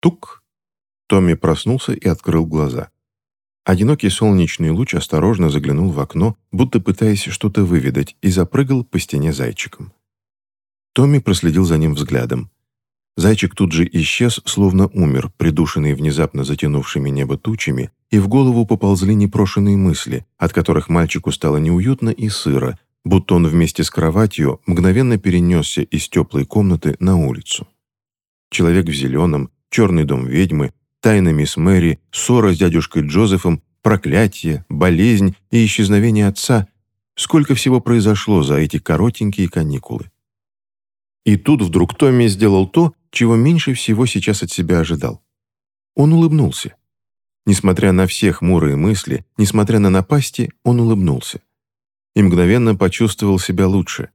Тук! Томми проснулся и открыл глаза. Одинокий солнечный луч осторожно заглянул в окно, будто пытаясь что-то выведать, и запрыгал по стене зайчиком. Томми проследил за ним взглядом. Зайчик тут же исчез, словно умер, придушенный внезапно затянувшими небо тучами, и в голову поползли непрошенные мысли, от которых мальчику стало неуютно и сыро, будто он вместе с кроватью мгновенно перенесся из теплой комнаты на улицу. Человек в зеленом, черный дом ведьмы, тайна мисс Мэри, ссора с дядюшкой Джозефом, проклятие, болезнь и исчезновение отца. Сколько всего произошло за эти коротенькие каникулы. И тут вдруг Томми сделал то, чего меньше всего сейчас от себя ожидал. Он улыбнулся. Несмотря на все хмурые мысли, несмотря на напасти, он улыбнулся. И мгновенно почувствовал себя лучше.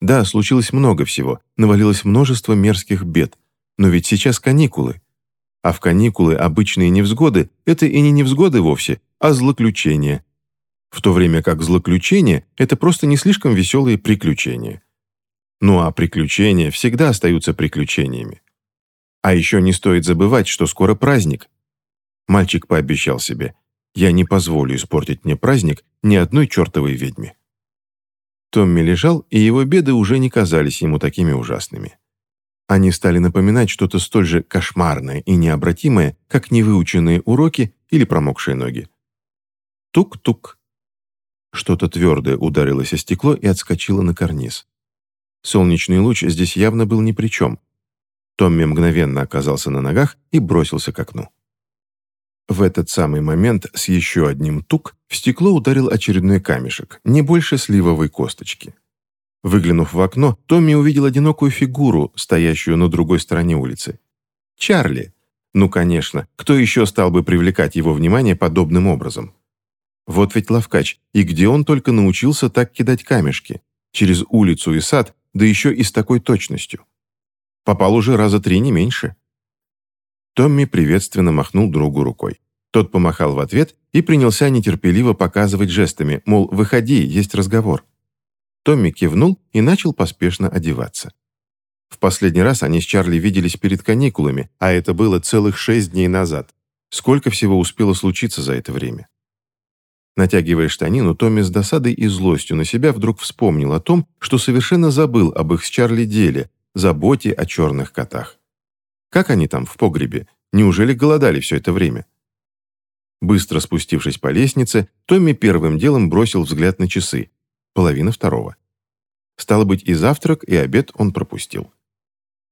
Да, случилось много всего, навалилось множество мерзких бед, но ведь сейчас каникулы. А в каникулы обычные невзгоды – это и не невзгоды вовсе, а злоключения. В то время как злоключения – это просто не слишком веселые приключения. Ну а приключения всегда остаются приключениями. А еще не стоит забывать, что скоро праздник. Мальчик пообещал себе, я не позволю испортить мне праздник ни одной чертовой ведьме. Томми лежал, и его беды уже не казались ему такими ужасными. Они стали напоминать что-то столь же кошмарное и необратимое, как невыученные уроки или промокшие ноги. Тук-тук. Что-то твердое ударилось о стекло и отскочило на карниз. Солнечный луч здесь явно был ни при чем. Томми мгновенно оказался на ногах и бросился к окну. В этот самый момент с еще одним тук в стекло ударил очередной камешек, не больше сливовой косточки. Выглянув в окно, Томми увидел одинокую фигуру, стоящую на другой стороне улицы. Чарли. Ну, конечно, кто еще стал бы привлекать его внимание подобным образом? Вот ведь ловкач, и где он только научился так кидать камешки? Через улицу и сад, да еще и с такой точностью. Попал уже раза три, не меньше. Томми приветственно махнул другу рукой. Тот помахал в ответ и принялся нетерпеливо показывать жестами, мол, выходи, есть разговор. Томми кивнул и начал поспешно одеваться. В последний раз они с Чарли виделись перед каникулами, а это было целых шесть дней назад. Сколько всего успело случиться за это время? Натягивая штанину, Томми с досадой и злостью на себя вдруг вспомнил о том, что совершенно забыл об их с Чарли деле, заботе о черных котах. Как они там, в погребе? Неужели голодали все это время? Быстро спустившись по лестнице, Томми первым делом бросил взгляд на часы половина второго. Стало быть, и завтрак, и обед он пропустил.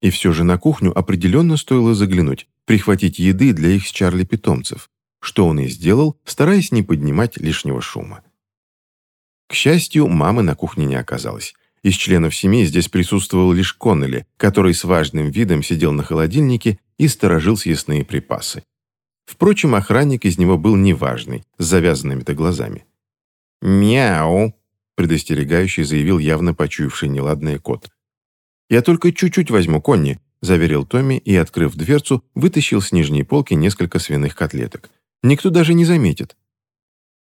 И все же на кухню определенно стоило заглянуть, прихватить еды для их с Чарли питомцев, что он и сделал, стараясь не поднимать лишнего шума. К счастью, мамы на кухне не оказалось. Из членов семьи здесь присутствовал лишь Коннелли, который с важным видом сидел на холодильнике и сторожил съестные припасы. Впрочем, охранник из него был неважный, с завязанными-то глазами. «Мяу!» Предостерегающий заявил явно почуявший неладное кот. «Я только чуть-чуть возьму, Конни», заверил Томми и, открыв дверцу, вытащил с нижней полки несколько свиных котлеток. «Никто даже не заметит».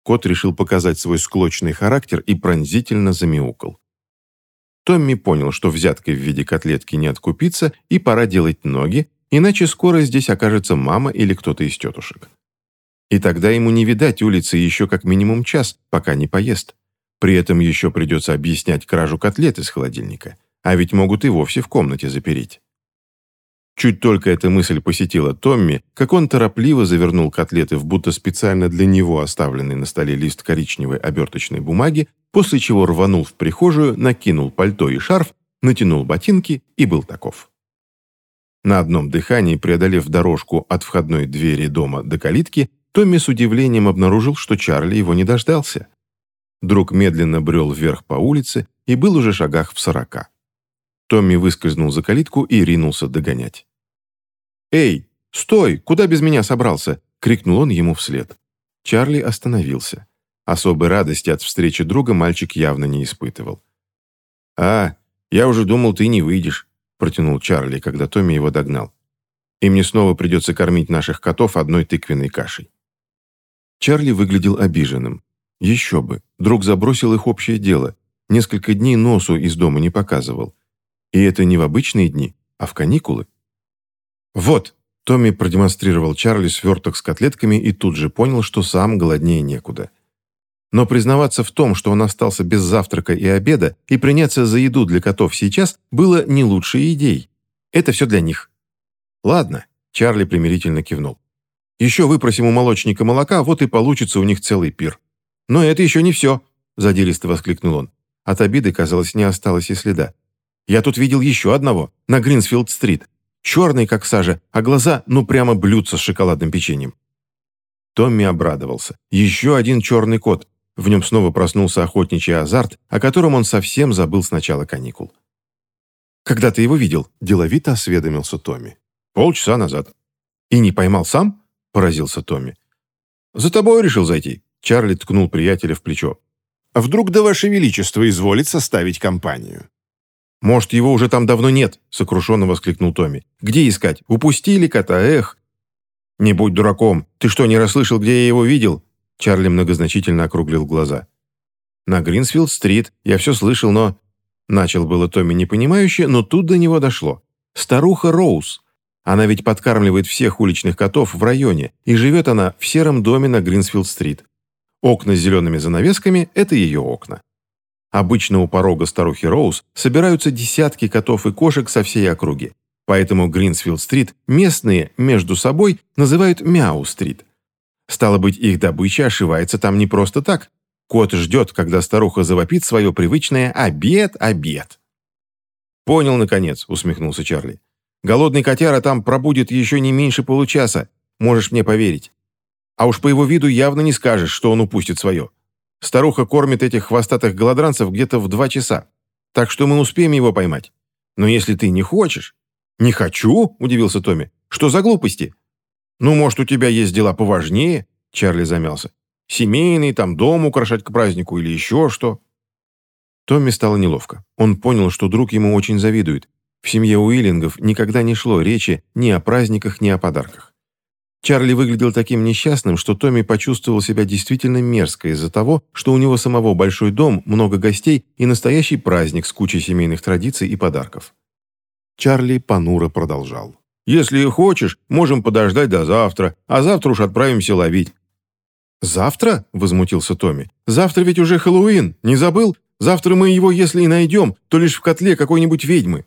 Кот решил показать свой склочный характер и пронзительно замяукал. Томми понял, что взяткой в виде котлетки не откупиться и пора делать ноги, иначе скоро здесь окажется мама или кто-то из тетушек. И тогда ему не видать улицы еще как минимум час, пока не поест. При этом еще придется объяснять кражу котлет из холодильника, а ведь могут и вовсе в комнате запереть. Чуть только эта мысль посетила Томми, как он торопливо завернул котлеты в будто специально для него оставленный на столе лист коричневой оберточной бумаги, после чего рванул в прихожую, накинул пальто и шарф, натянул ботинки и был таков. На одном дыхании, преодолев дорожку от входной двери дома до калитки, Томми с удивлением обнаружил, что Чарли его не дождался. Друг медленно брел вверх по улице и был уже шагах в сорока. Томми выскользнул за калитку и ринулся догонять. «Эй, стой! Куда без меня собрался?» — крикнул он ему вслед. Чарли остановился. Особой радости от встречи друга мальчик явно не испытывал. «А, я уже думал, ты не выйдешь», — протянул Чарли, когда Томми его догнал. «И мне снова придется кормить наших котов одной тыквенной кашей». Чарли выглядел обиженным. Еще бы, друг забросил их общее дело. Несколько дней носу из дома не показывал. И это не в обычные дни, а в каникулы. «Вот!» Томми продемонстрировал Чарли сверток с котлетками и тут же понял, что сам голоднее некуда. Но признаваться в том, что он остался без завтрака и обеда, и приняться за еду для котов сейчас, было не лучшей идеей. Это все для них. «Ладно», — Чарли примирительно кивнул. «Еще выпросим у молочника молока, вот и получится у них целый пир». «Но это еще не все», — задиристо воскликнул он. От обиды, казалось, не осталось и следа. «Я тут видел еще одного, на Гринсфилд-стрит черный, как сажа, а глаза, ну, прямо блюдца с шоколадным печеньем. Томми обрадовался. Еще один черный кот. В нем снова проснулся охотничий азарт, о котором он совсем забыл с начала каникул. «Когда ты его видел?» – деловито осведомился Томми. «Полчаса назад». «И не поймал сам?» – поразился Томми. «За тобой решил зайти», – Чарли ткнул приятеля в плечо. «А вдруг да ваше величество изволит составить компанию?» «Может, его уже там давно нет?» — сокрушенно воскликнул Томми. «Где искать? Упустили кота, эх!» «Не будь дураком! Ты что, не расслышал, где я его видел?» Чарли многозначительно округлил глаза. «На Гринсфилд-стрит. Я все слышал, но...» Начал было Томми непонимающе, но тут до него дошло. «Старуха Роуз. Она ведь подкармливает всех уличных котов в районе, и живет она в сером доме на Гринсфилд-стрит. Окна с зелеными занавесками – это ее окна. Обычно у порога старухи Роуз собираются десятки котов и кошек со всей округи. Поэтому Гринсфилд-стрит местные между собой называют Мяу-стрит. Стало быть, их добыча ошивается там не просто так. Кот ждет, когда старуха завопит свое привычное «обед, обед». «Понял, наконец», — усмехнулся Чарли. «Голодный котяра там пробудет еще не меньше получаса. Можешь мне поверить. А уж по его виду явно не скажешь, что он упустит свое. Старуха кормит этих хвостатых голодранцев где-то в два часа. Так что мы успеем его поймать. Но если ты не хочешь...» «Не хочу?» – удивился Томми. «Что за глупости?» «Ну, может, у тебя есть дела поважнее?» Чарли замялся. «Семейный, там дом украшать к празднику или еще что?» Томми стало неловко. Он понял, что друг ему очень завидует. В семье Уиллингов никогда не шло речи ни о праздниках, ни о подарках. Чарли выглядел таким несчастным, что Томми почувствовал себя действительно мерзко из-за того, что у него самого большой дом, много гостей и настоящий праздник с кучей семейных традиций и подарков. Чарли понуро продолжал. «Если хочешь, можем подождать до завтра, а завтра уж отправимся ловить». «Завтра?» – возмутился Томми. «Завтра ведь уже Хэллоуин, не забыл? Завтра мы его, если и найдем, то лишь в котле какой-нибудь ведьмы».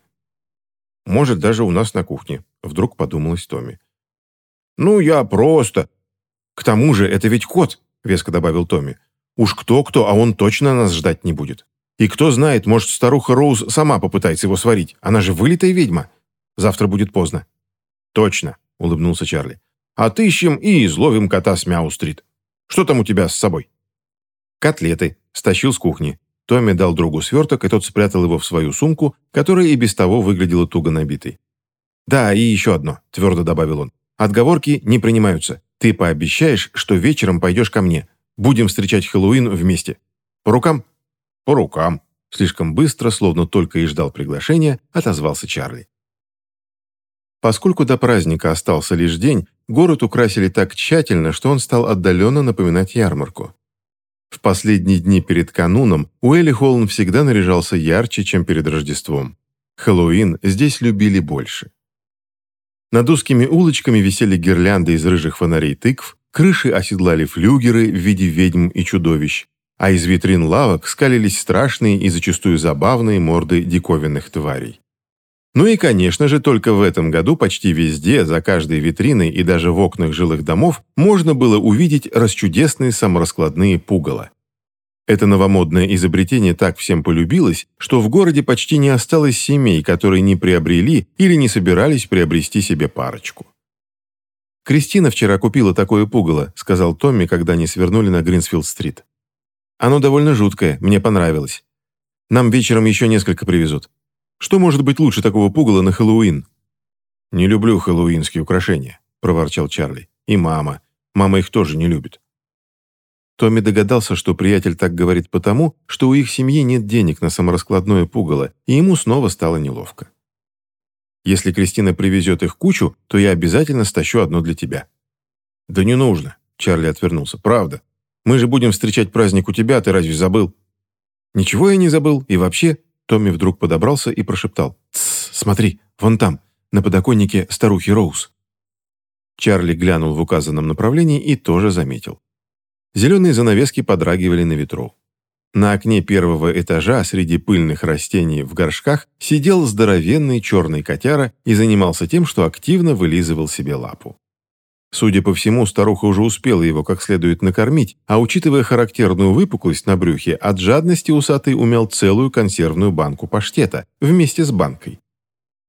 «Может, даже у нас на кухне», – вдруг подумалось Томми. «Ну, я просто...» «К тому же, это ведь кот», — веско добавил Томми. «Уж кто-кто, а он точно нас ждать не будет. И кто знает, может, старуха Роуз сама попытается его сварить. Она же вылитая ведьма. Завтра будет поздно». «Точно», — улыбнулся Чарли. «Отыщем и изловим кота с Мяу-стрит. Что там у тебя с собой?» «Котлеты», — стащил с кухни. Томми дал другу сверток, и тот спрятал его в свою сумку, которая и без того выглядела туго набитой. «Да, и еще одно», — твердо добавил он. Отговорки не принимаются. Ты пообещаешь, что вечером пойдешь ко мне. Будем встречать Хэллоуин вместе. По рукам?» «По рукам», — слишком быстро, словно только и ждал приглашения, отозвался Чарли. Поскольку до праздника остался лишь день, город украсили так тщательно, что он стал отдаленно напоминать ярмарку. В последние дни перед кануном Уэлли Холлн всегда наряжался ярче, чем перед Рождеством. Хэллоуин здесь любили больше. Над узкими улочками висели гирлянды из рыжих фонарей тыкв, крыши оседлали флюгеры в виде ведьм и чудовищ, а из витрин лавок скалились страшные и зачастую забавные морды диковинных тварей. Ну и, конечно же, только в этом году почти везде, за каждой витриной и даже в окнах жилых домов можно было увидеть расчудесные самораскладные пугало. Это новомодное изобретение так всем полюбилось, что в городе почти не осталось семей, которые не приобрели или не собирались приобрести себе парочку. «Кристина вчера купила такое пугало», — сказал Томми, когда они свернули на Гринсфилд-стрит. «Оно довольно жуткое, мне понравилось. Нам вечером еще несколько привезут. Что может быть лучше такого пугала на Хэллоуин?» «Не люблю хэллоуинские украшения», — проворчал Чарли. «И мама. Мама их тоже не любит». Томми догадался, что приятель так говорит потому, что у их семьи нет денег на самораскладное пугало, и ему снова стало неловко. «Если Кристина привезет их кучу, то я обязательно стащу одно для тебя». «Да не нужно», — Чарли отвернулся. «Правда. Мы же будем встречать праздник у тебя, ты разве забыл?» «Ничего я не забыл. И вообще...» Томми вдруг подобрался и прошептал. «Тссс, смотри, вон там, на подоконнике старухи Роуз». Чарли глянул в указанном направлении и тоже заметил. Зеленые занавески подрагивали на ветру. На окне первого этажа среди пыльных растений в горшках сидел здоровенный черный котяра и занимался тем, что активно вылизывал себе лапу. Судя по всему, старуха уже успела его как следует накормить, а учитывая характерную выпуклость на брюхе, от жадности усатый умел целую консервную банку паштета вместе с банкой.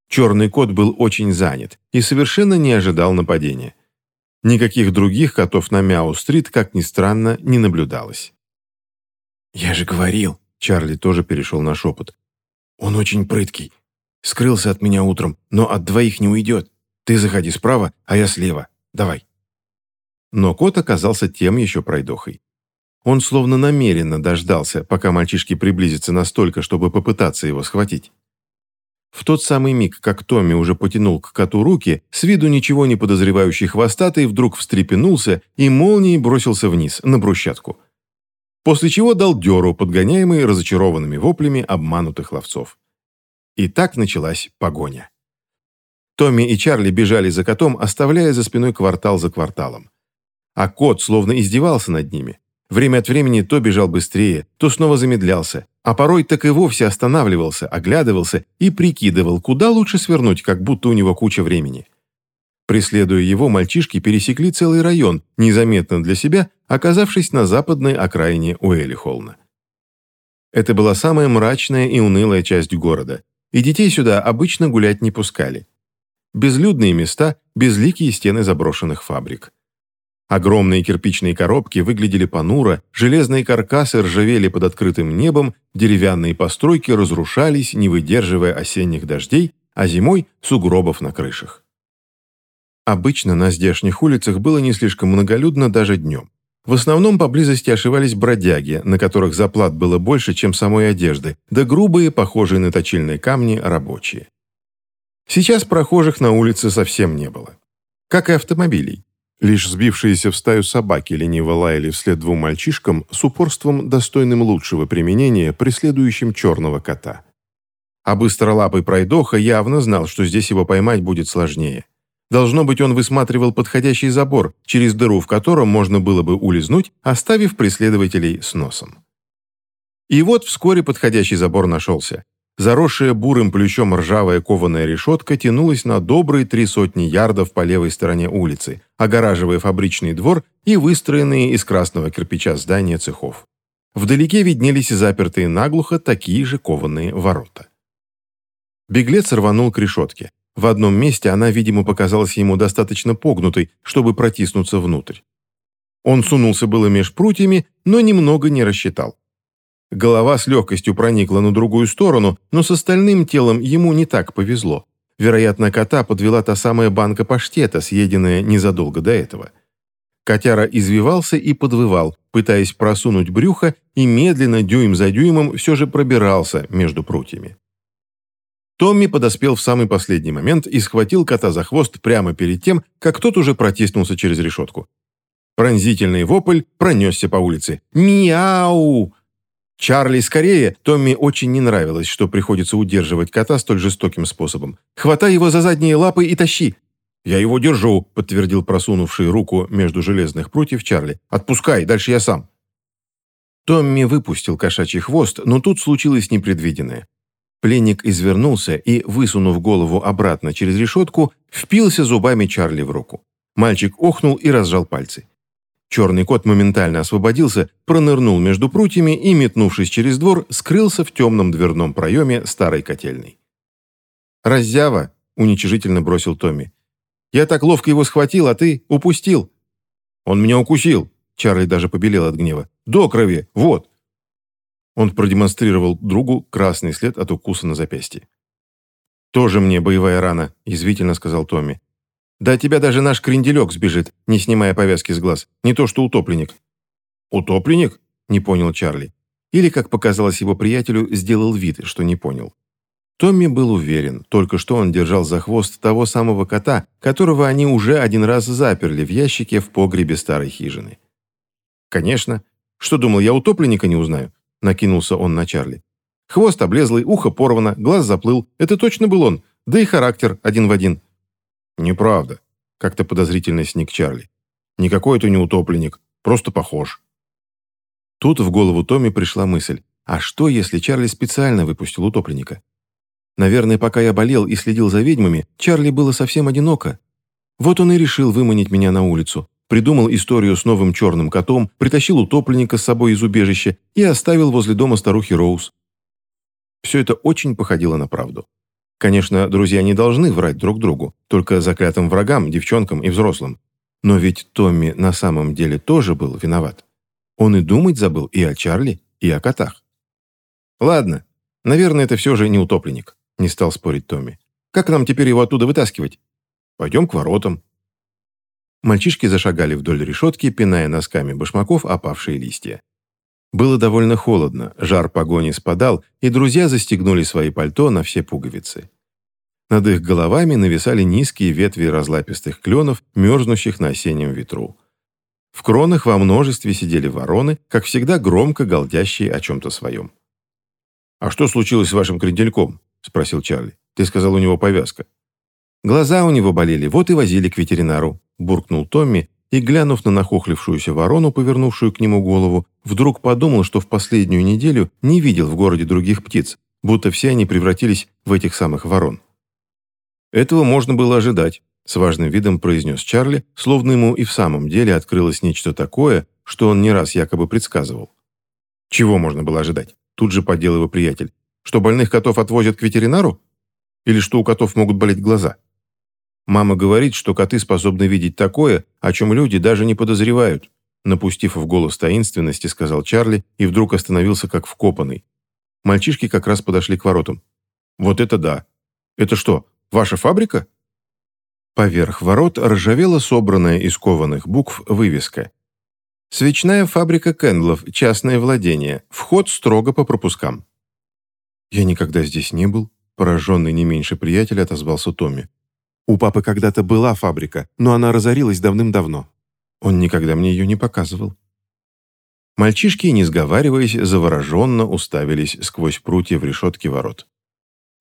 Черный кот был очень занят и совершенно не ожидал нападения. Никаких других котов на Мяу-стрит, как ни странно, не наблюдалось. «Я же говорил», — Чарли тоже перешел на шепот. «Он очень прыткий. Скрылся от меня утром, но от двоих не уйдет. Ты заходи справа, а я слева. Давай». Но кот оказался тем еще пройдохой. Он словно намеренно дождался, пока мальчишки приблизятся настолько, чтобы попытаться его схватить. В тот самый миг, как Томми уже потянул к коту руки, с виду ничего не подозревающий хвостатый вдруг встрепенулся и молнией бросился вниз, на брусчатку после чего дал дёру, подгоняемый разочарованными воплями обманутых ловцов. И так началась погоня. Томми и Чарли бежали за котом, оставляя за спиной квартал за кварталом. А кот словно издевался над ними. Время от времени то бежал быстрее, то снова замедлялся, а порой так и вовсе останавливался, оглядывался и прикидывал, куда лучше свернуть, как будто у него куча времени. Преследуя его, мальчишки пересекли целый район, незаметно для себя, оказавшись на западной окраине Уэлли-Холна. Это была самая мрачная и унылая часть города, и детей сюда обычно гулять не пускали. Безлюдные места, безликие стены заброшенных фабрик. Огромные кирпичные коробки выглядели понуро, железные каркасы ржавели под открытым небом, деревянные постройки разрушались, не выдерживая осенних дождей, а зимой – сугробов на крышах. Обычно на здешних улицах было не слишком многолюдно даже днем. В основном поблизости ошивались бродяги, на которых заплат было больше, чем самой одежды, да грубые, похожие на точильные камни, рабочие. Сейчас прохожих на улице совсем не было. Как и автомобилей. Лишь сбившиеся в стаю собаки лениво лаяли вслед двум мальчишкам с упорством, достойным лучшего применения, преследующим черного кота. А быстролапый пройдоха явно знал, что здесь его поймать будет сложнее. Должно быть, он высматривал подходящий забор, через дыру в котором можно было бы улизнуть, оставив преследователей с носом. И вот вскоре подходящий забор нашелся. Заросшая бурым плющом ржавая кованая решетка тянулась на добрые три сотни ярдов по левой стороне улицы, огораживая фабричный двор и выстроенные из красного кирпича здания цехов. Вдалеке виднелись запертые наглухо такие же кованые ворота. Беглец рванул к решетке. В одном месте она, видимо, показалась ему достаточно погнутой, чтобы протиснуться внутрь. Он сунулся было меж прутьями, но немного не рассчитал. Голова с легкостью проникла на другую сторону, но с остальным телом ему не так повезло. Вероятно, кота подвела та самая банка паштета, съеденная незадолго до этого. Котяра извивался и подвывал, пытаясь просунуть брюхо, и медленно, дюйм за дюймом, все же пробирался между прутьями. Томми подоспел в самый последний момент и схватил кота за хвост прямо перед тем, как тот уже протиснулся через решетку. Пронзительный вопль пронесся по улице. «Мяу!» «Чарли, скорее!» Томми очень не нравилось, что приходится удерживать кота столь жестоким способом. «Хватай его за задние лапы и тащи!» «Я его держу», — подтвердил просунувший руку между железных прутьев Чарли. «Отпускай, дальше я сам». Томми выпустил кошачий хвост, но тут случилось непредвиденное. Пленник извернулся и, высунув голову обратно через решетку, впился зубами Чарли в руку. Мальчик охнул и разжал пальцы. Черный кот моментально освободился, пронырнул между прутьями и, метнувшись через двор, скрылся в темном дверном проеме старой котельной. «Раззява!» — уничижительно бросил Томми. «Я так ловко его схватил, а ты упустил!» «Он меня укусил!» — Чарли даже побелел от гнева. «До крови! Вот!» Он продемонстрировал другу красный след от укуса на запястье. «Тоже мне боевая рана», – язвительно сказал Томми. «Да от тебя даже наш кренделек сбежит, не снимая повязки с глаз. Не то что утопленник». «Утопленник?» – не понял Чарли. Или, как показалось его приятелю, сделал вид, что не понял. Томми был уверен, только что он держал за хвост того самого кота, которого они уже один раз заперли в ящике в погребе старой хижины. «Конечно. Что думал, я утопленника не узнаю? — накинулся он на Чарли. «Хвост облезлый, ухо порвано, глаз заплыл. Это точно был он, да и характер один в один». «Неправда. как-то подозрительно сник Чарли. «Никакой это не утопленник, просто похож». Тут в голову Томми пришла мысль, а что, если Чарли специально выпустил утопленника? Наверное, пока я болел и следил за ведьмами, Чарли было совсем одиноко. Вот он и решил выманить меня на улицу, придумал историю с новым черным котом, притащил утопленника с собой из убежища и оставил возле дома старухи Роуз. Все это очень походило на правду. Конечно, друзья не должны врать друг другу, только заклятым врагам, девчонкам и взрослым. Но ведь Томми на самом деле тоже был виноват. Он и думать забыл и о Чарли, и о котах. «Ладно, наверное, это все же не утопленник», — не стал спорить Томми. «Как нам теперь его оттуда вытаскивать? Пойдем к воротам». Мальчишки зашагали вдоль решетки, пиная носками башмаков опавшие листья. Было довольно холодно, жар погони спадал, и друзья застегнули свои пальто на все пуговицы. Над их головами нависали низкие ветви разлапистых кленов, мерзнущих на осеннем ветру. В кронах во множестве сидели вороны, как всегда громко галдящие о чем-то своем. «А что случилось с вашим крендельком?» – спросил Чарли. «Ты сказал, у него повязка». «Глаза у него болели, вот и возили к ветеринару», буркнул Томми и, глянув на нахохлившуюся ворону, повернувшую к нему голову, вдруг подумал, что в последнюю неделю не видел в городе других птиц, будто все они превратились в этих самых ворон. «Этого можно было ожидать», — с важным видом произнес Чарли, словно ему и в самом деле открылось нечто такое, что он не раз якобы предсказывал. «Чего можно было ожидать?» Тут же поддел его приятель. «Что больных котов отвозят к ветеринару? Или что у котов могут болеть глаза?» Мама говорит, что коты способны видеть такое, о чем люди даже не подозревают. Напустив в голос таинственности, сказал Чарли и вдруг остановился как вкопанный. Мальчишки как раз подошли к воротам. «Вот это да! Это что, ваша фабрика?» Поверх ворот ржавела собранная из кованых букв вывеска. «Свечная фабрика Кендлов, частное владение. Вход строго по пропускам». «Я никогда здесь не был», пораженный не меньше приятеля отозвался Томми. У папы когда-то была фабрика, но она разорилась давным-давно. Он никогда мне ее не показывал. Мальчишки, не сговариваясь, завороженно уставились сквозь прутья в решетке ворот.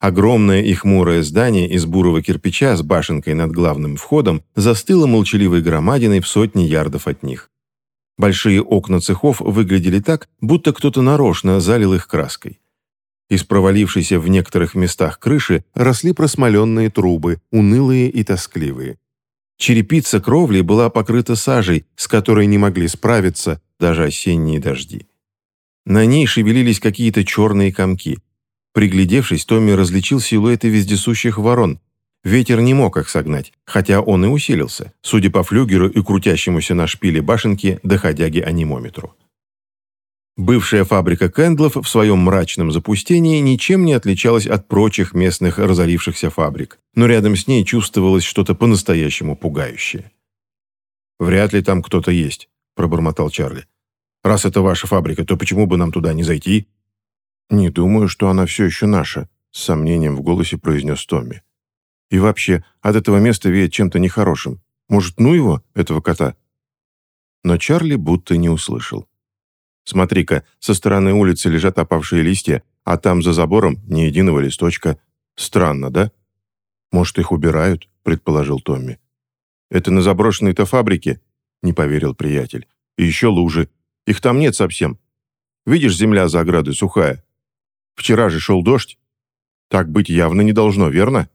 Огромное и хмурое здание из бурого кирпича с башенкой над главным входом застыло молчаливой громадиной в сотни ярдов от них. Большие окна цехов выглядели так, будто кто-то нарочно залил их краской. Из провалившейся в некоторых местах крыши росли просмоленные трубы, унылые и тоскливые. Черепица кровли была покрыта сажей, с которой не могли справиться даже осенние дожди. На ней шевелились какие-то черные комки. Приглядевшись, Томми различил силуэты вездесущих ворон. Ветер не мог их согнать, хотя он и усилился, судя по флюгеру и крутящемуся на шпиле башенки доходяги-анимометру. Бывшая фабрика Кэндлов в своем мрачном запустении ничем не отличалась от прочих местных разорившихся фабрик, но рядом с ней чувствовалось что-то по-настоящему пугающее. «Вряд ли там кто-то есть», – пробормотал Чарли. «Раз это ваша фабрика, то почему бы нам туда не зайти?» «Не думаю, что она все еще наша», – с сомнением в голосе произнес Томми. «И вообще, от этого места веет чем-то нехорошим. Может, ну его, этого кота?» Но Чарли будто не услышал. Смотри-ка, со стороны улицы лежат опавшие листья, а там за забором ни единого листочка. Странно, да? Может, их убирают, предположил Томми. Это на заброшенной-то фабрике? Не поверил приятель. И еще лужи. Их там нет совсем. Видишь, земля за оградой сухая. Вчера же шел дождь. Так быть явно не должно, верно?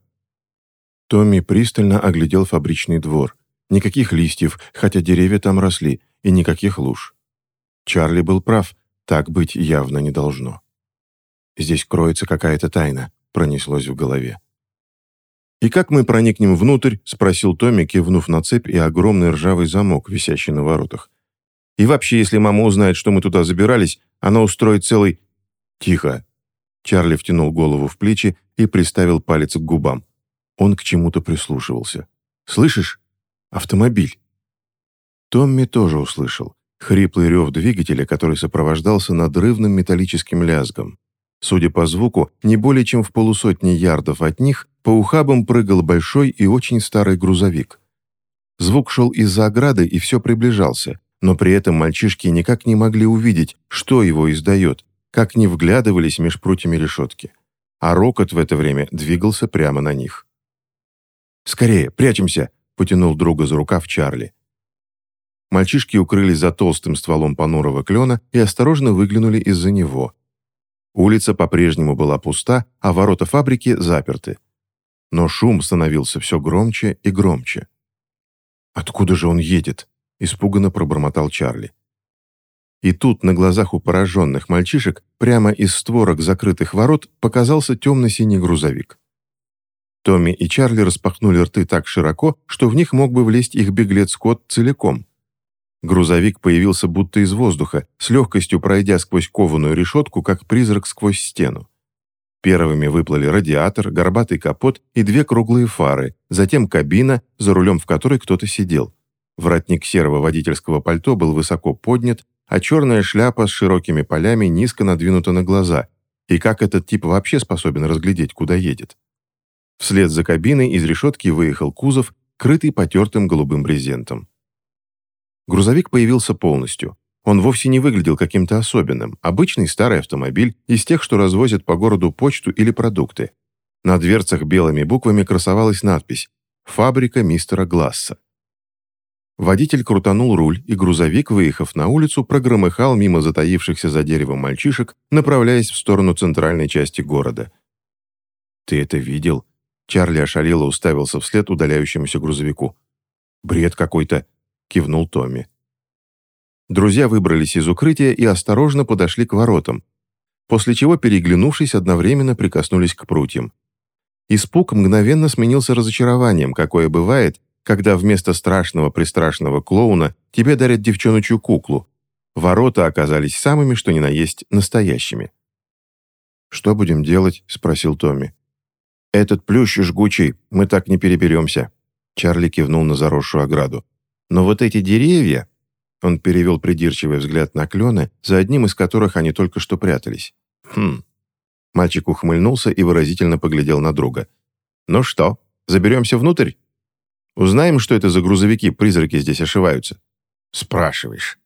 Томми пристально оглядел фабричный двор. Никаких листьев, хотя деревья там росли, и никаких луж. Чарли был прав, так быть явно не должно. Здесь кроется какая-то тайна, пронеслось в голове. «И как мы проникнем внутрь?» — спросил Томми, кивнув на цепь и огромный ржавый замок, висящий на воротах. «И вообще, если мама узнает, что мы туда забирались, она устроит целый...» «Тихо!» Чарли втянул голову в плечи и приставил палец к губам. Он к чему-то прислушивался. «Слышишь? Автомобиль!» Томми тоже услышал. Хриплый рев двигателя, который сопровождался надрывным металлическим лязгом. Судя по звуку, не более чем в полусотни ярдов от них по ухабам прыгал большой и очень старый грузовик. Звук шел из-за ограды и все приближался, но при этом мальчишки никак не могли увидеть, что его издает, как не вглядывались меж прутьями решетки. А рокот в это время двигался прямо на них. «Скорее, прячемся!» потянул друга за рукав Чарли. Мальчишки укрылись за толстым стволом понурого клена и осторожно выглянули из-за него. Улица по-прежнему была пуста, а ворота фабрики заперты. Но шум становился все громче и громче. «Откуда же он едет?» – испуганно пробормотал Чарли. И тут на глазах у пораженных мальчишек прямо из створок закрытых ворот показался темно-синий грузовик. Томми и Чарли распахнули рты так широко, что в них мог бы влезть их беглец Кот целиком – Грузовик появился будто из воздуха, с легкостью пройдя сквозь кованую решетку, как призрак сквозь стену. Первыми выплыли радиатор, горбатый капот и две круглые фары, затем кабина, за рулем в которой кто-то сидел. Воротник серого водительского пальто был высоко поднят, а черная шляпа с широкими полями низко надвинута на глаза. И как этот тип вообще способен разглядеть, куда едет? Вслед за кабиной из решетки выехал кузов, крытый потертым голубым брезентом. Грузовик появился полностью. Он вовсе не выглядел каким-то особенным. Обычный старый автомобиль из тех, что развозят по городу почту или продукты. На дверцах белыми буквами красовалась надпись «Фабрика мистера Гласса». Водитель крутанул руль, и грузовик, выехав на улицу, прогромыхал мимо затаившихся за деревом мальчишек, направляясь в сторону центральной части города. «Ты это видел?» Чарли ошалело уставился вслед удаляющемуся грузовику. «Бред какой-то кивнул Томми. Друзья выбрались из укрытия и осторожно подошли к воротам, после чего, переглянувшись, одновременно прикоснулись к прутьям. Испуг мгновенно сменился разочарованием, какое бывает, когда вместо страшного-пристрашного клоуна тебе дарят девчоночью куклу. Ворота оказались самыми, что ни на есть, настоящими. «Что будем делать?» – спросил Томми. «Этот плющ жгучий, мы так не переберемся», – Чарли кивнул на заросшую ограду. Но вот эти деревья... Он перевел придирчивый взгляд на клены, за одним из которых они только что прятались. Хм. Мальчик ухмыльнулся и выразительно поглядел на друга. «Ну что, заберемся внутрь? Узнаем, что это за грузовики-призраки здесь ошиваются?» «Спрашиваешь».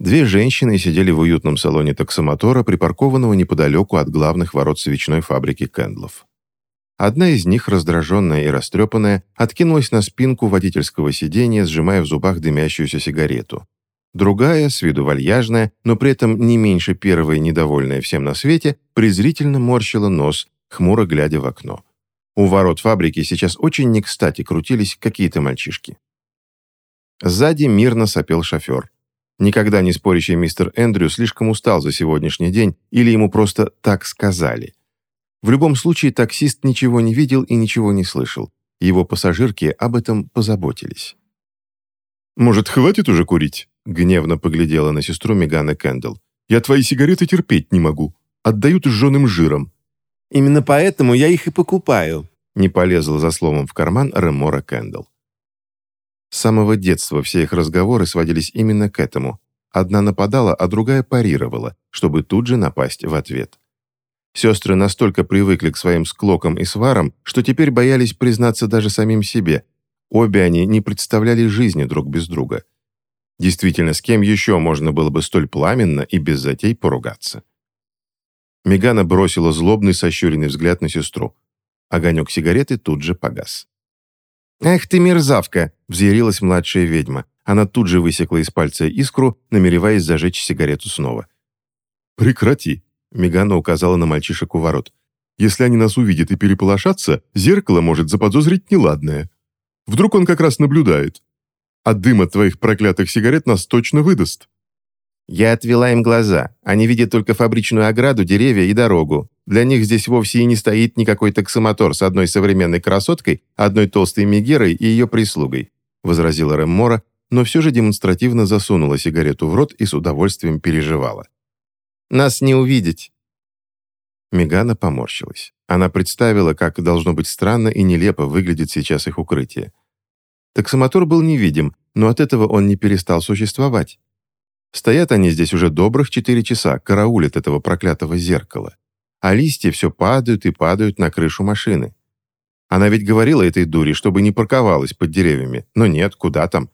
Две женщины сидели в уютном салоне таксомотора, припаркованного неподалеку от главных ворот свечной фабрики Кэндлов. Одна из них, раздраженная и растрепанная, откинулась на спинку водительского сиденья, сжимая в зубах дымящуюся сигарету. Другая, с виду вальяжная, но при этом не меньше первой недовольная всем на свете, презрительно морщила нос, хмуро глядя в окно. У ворот фабрики сейчас очень не кстати крутились какие-то мальчишки. Сзади мирно сопел шофер. Никогда не спорящий мистер Эндрю слишком устал за сегодняшний день или ему просто так сказали. В любом случае, таксист ничего не видел и ничего не слышал. Его пассажирки об этом позаботились. «Может, хватит уже курить?» — гневно поглядела на сестру Мегана Кэндл. «Я твои сигареты терпеть не могу. Отдают жженым жиром». «Именно поэтому я их и покупаю», — не полезла за словом в карман Ремора Кэндл. С самого детства все их разговоры сводились именно к этому. Одна нападала, а другая парировала, чтобы тут же напасть в ответ. Сестры настолько привыкли к своим склокам и сварам, что теперь боялись признаться даже самим себе. Обе они не представляли жизни друг без друга. Действительно, с кем еще можно было бы столь пламенно и без затей поругаться? Мегана бросила злобный сощуренный взгляд на сестру. Огонек сигареты тут же погас. «Эх ты, мерзавка!» – взъярилась младшая ведьма. Она тут же высекла из пальца искру, намереваясь зажечь сигарету снова. «Прекрати!» Мегана указала на мальчишек у ворот. «Если они нас увидят и переполошатся, зеркало может заподозрить неладное. Вдруг он как раз наблюдает. А дым от твоих проклятых сигарет нас точно выдаст». Я отвела им глаза. Они видят только фабричную ограду, деревья и дорогу. Для них здесь вовсе и не стоит никакой таксомотор с одной современной красоткой, одной толстой мегерой и ее прислугой», — возразила Реммора, но все же демонстративно засунула сигарету в рот и с удовольствием переживала. Нас не увидеть». Мегана поморщилась. Она представила, как должно быть странно и нелепо выглядит сейчас их укрытие. Таксомотор был невидим, но от этого он не перестал существовать. Стоят они здесь уже добрых четыре часа, караулят этого проклятого зеркала. А листья все падают и падают на крышу машины. Она ведь говорила этой дуре, чтобы не парковалась под деревьями. Но нет, куда там.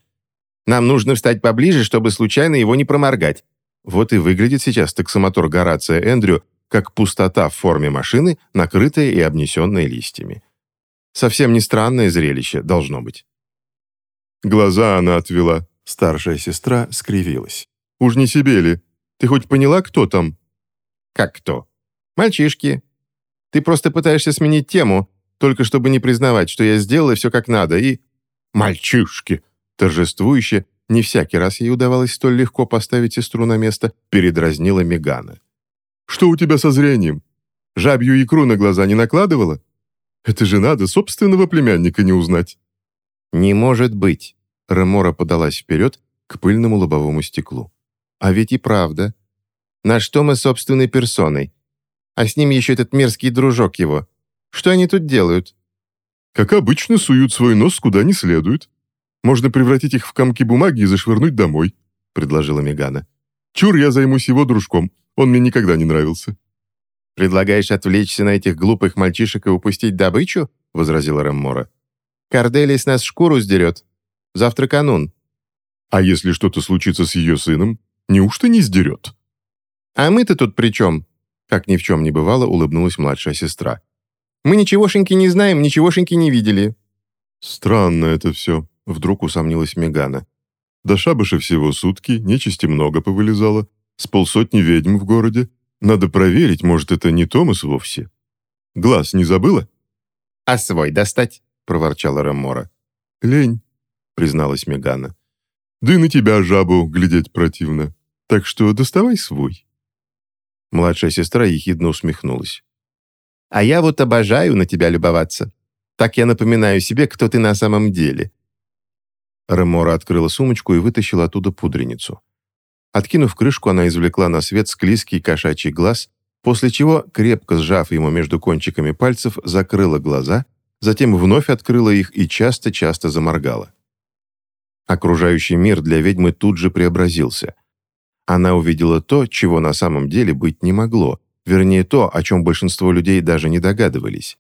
Нам нужно встать поближе, чтобы случайно его не проморгать. Вот и выглядит сейчас таксомотор Горация Эндрю как пустота в форме машины, накрытая и обнесенная листьями. Совсем не странное зрелище, должно быть. Глаза она отвела. Старшая сестра скривилась. «Уж не себе ли? Ты хоть поняла, кто там?» «Как кто?» «Мальчишки. Ты просто пытаешься сменить тему, только чтобы не признавать, что я сделала все как надо, и...» «Мальчишки!» Торжествующе, не всякий раз ей удавалось столь легко поставить сестру на место, передразнила Мегана. «Что у тебя со зрением? Жабью икру на глаза не накладывала? Это же надо собственного племянника не узнать». «Не может быть!» Ремора подалась вперед к пыльному лобовому стеклу. «А ведь и правда. На что мы собственной персоной? А с ним еще этот мерзкий дружок его. Что они тут делают?» «Как обычно, суют свой нос куда не следует. Можно превратить их в комки бумаги и зашвырнуть домой», — предложила Мегана. «Чур, я займусь его дружком. Он мне никогда не нравился». «Предлагаешь отвлечься на этих глупых мальчишек и упустить добычу?» — возразила Раммора. «Кордели с нас шкуру сдерет. Завтра канун». «А если что-то случится с ее сыном, неужто не сдерет?» «А мы-то тут при чем?» Как ни в чем не бывало, улыбнулась младшая сестра. «Мы ничегошеньки не знаем, ничегошеньки не видели». «Странно это все», — вдруг усомнилась Мегана. «До шабаша всего сутки, нечисти много повылезало, с полсотни ведьм в городе. Надо проверить, может, это не Томас вовсе. Глаз не забыла?» «А свой достать?» — проворчала Рамора. «Лень», — призналась Мегана. «Да и на тебя, жабу, глядеть противно. Так что доставай свой». Младшая сестра ехидно усмехнулась. «А я вот обожаю на тебя любоваться. Так я напоминаю себе, кто ты на самом деле». Ремора открыла сумочку и вытащила оттуда пудреницу. Откинув крышку, она извлекла на свет склизкий кошачий глаз, после чего, крепко сжав ему между кончиками пальцев, закрыла глаза, затем вновь открыла их и часто-часто заморгала. Окружающий мир для ведьмы тут же преобразился. Она увидела то, чего на самом деле быть не могло, вернее то, о чем большинство людей даже не догадывались.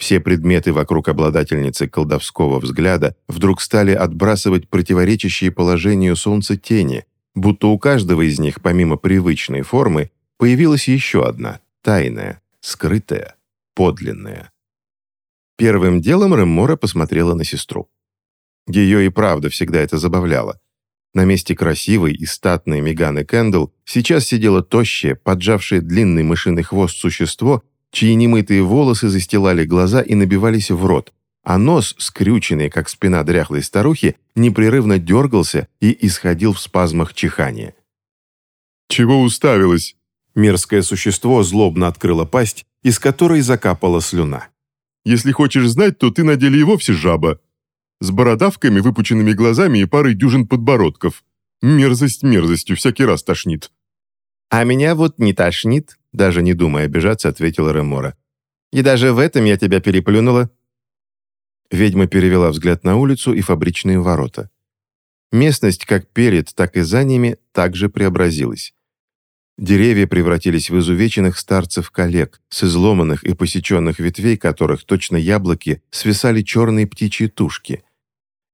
Все предметы вокруг обладательницы колдовского взгляда вдруг стали отбрасывать противоречащие положению солнца тени, будто у каждого из них, помимо привычной формы, появилась еще одна, тайная, скрытая, подлинная. Первым делом Реммора посмотрела на сестру. Ее и правда всегда это забавляло. На месте красивой и статной Меганы Кэндл сейчас сидело тощее, поджавшее длинный мышиный хвост существо, чьи немытые волосы застилали глаза и набивались в рот, а нос, скрюченный, как спина дряхлой старухи, непрерывно дергался и исходил в спазмах чихания. «Чего уставилась?» Мерзкое существо злобно открыло пасть, из которой закапала слюна. «Если хочешь знать, то ты на деле и вовсе жаба с бородавками, выпученными глазами и парой дюжин подбородков. Мерзость мерзостью, всякий раз тошнит». «А меня вот не тошнит», даже не думая обижаться, ответила Ремора. «И даже в этом я тебя переплюнула». Ведьма перевела взгляд на улицу и фабричные ворота. Местность как перед, так и за ними также преобразилась. Деревья превратились в изувеченных старцев-коллег, с изломанных и посеченных ветвей которых, точно яблоки, свисали черные птичьи тушки.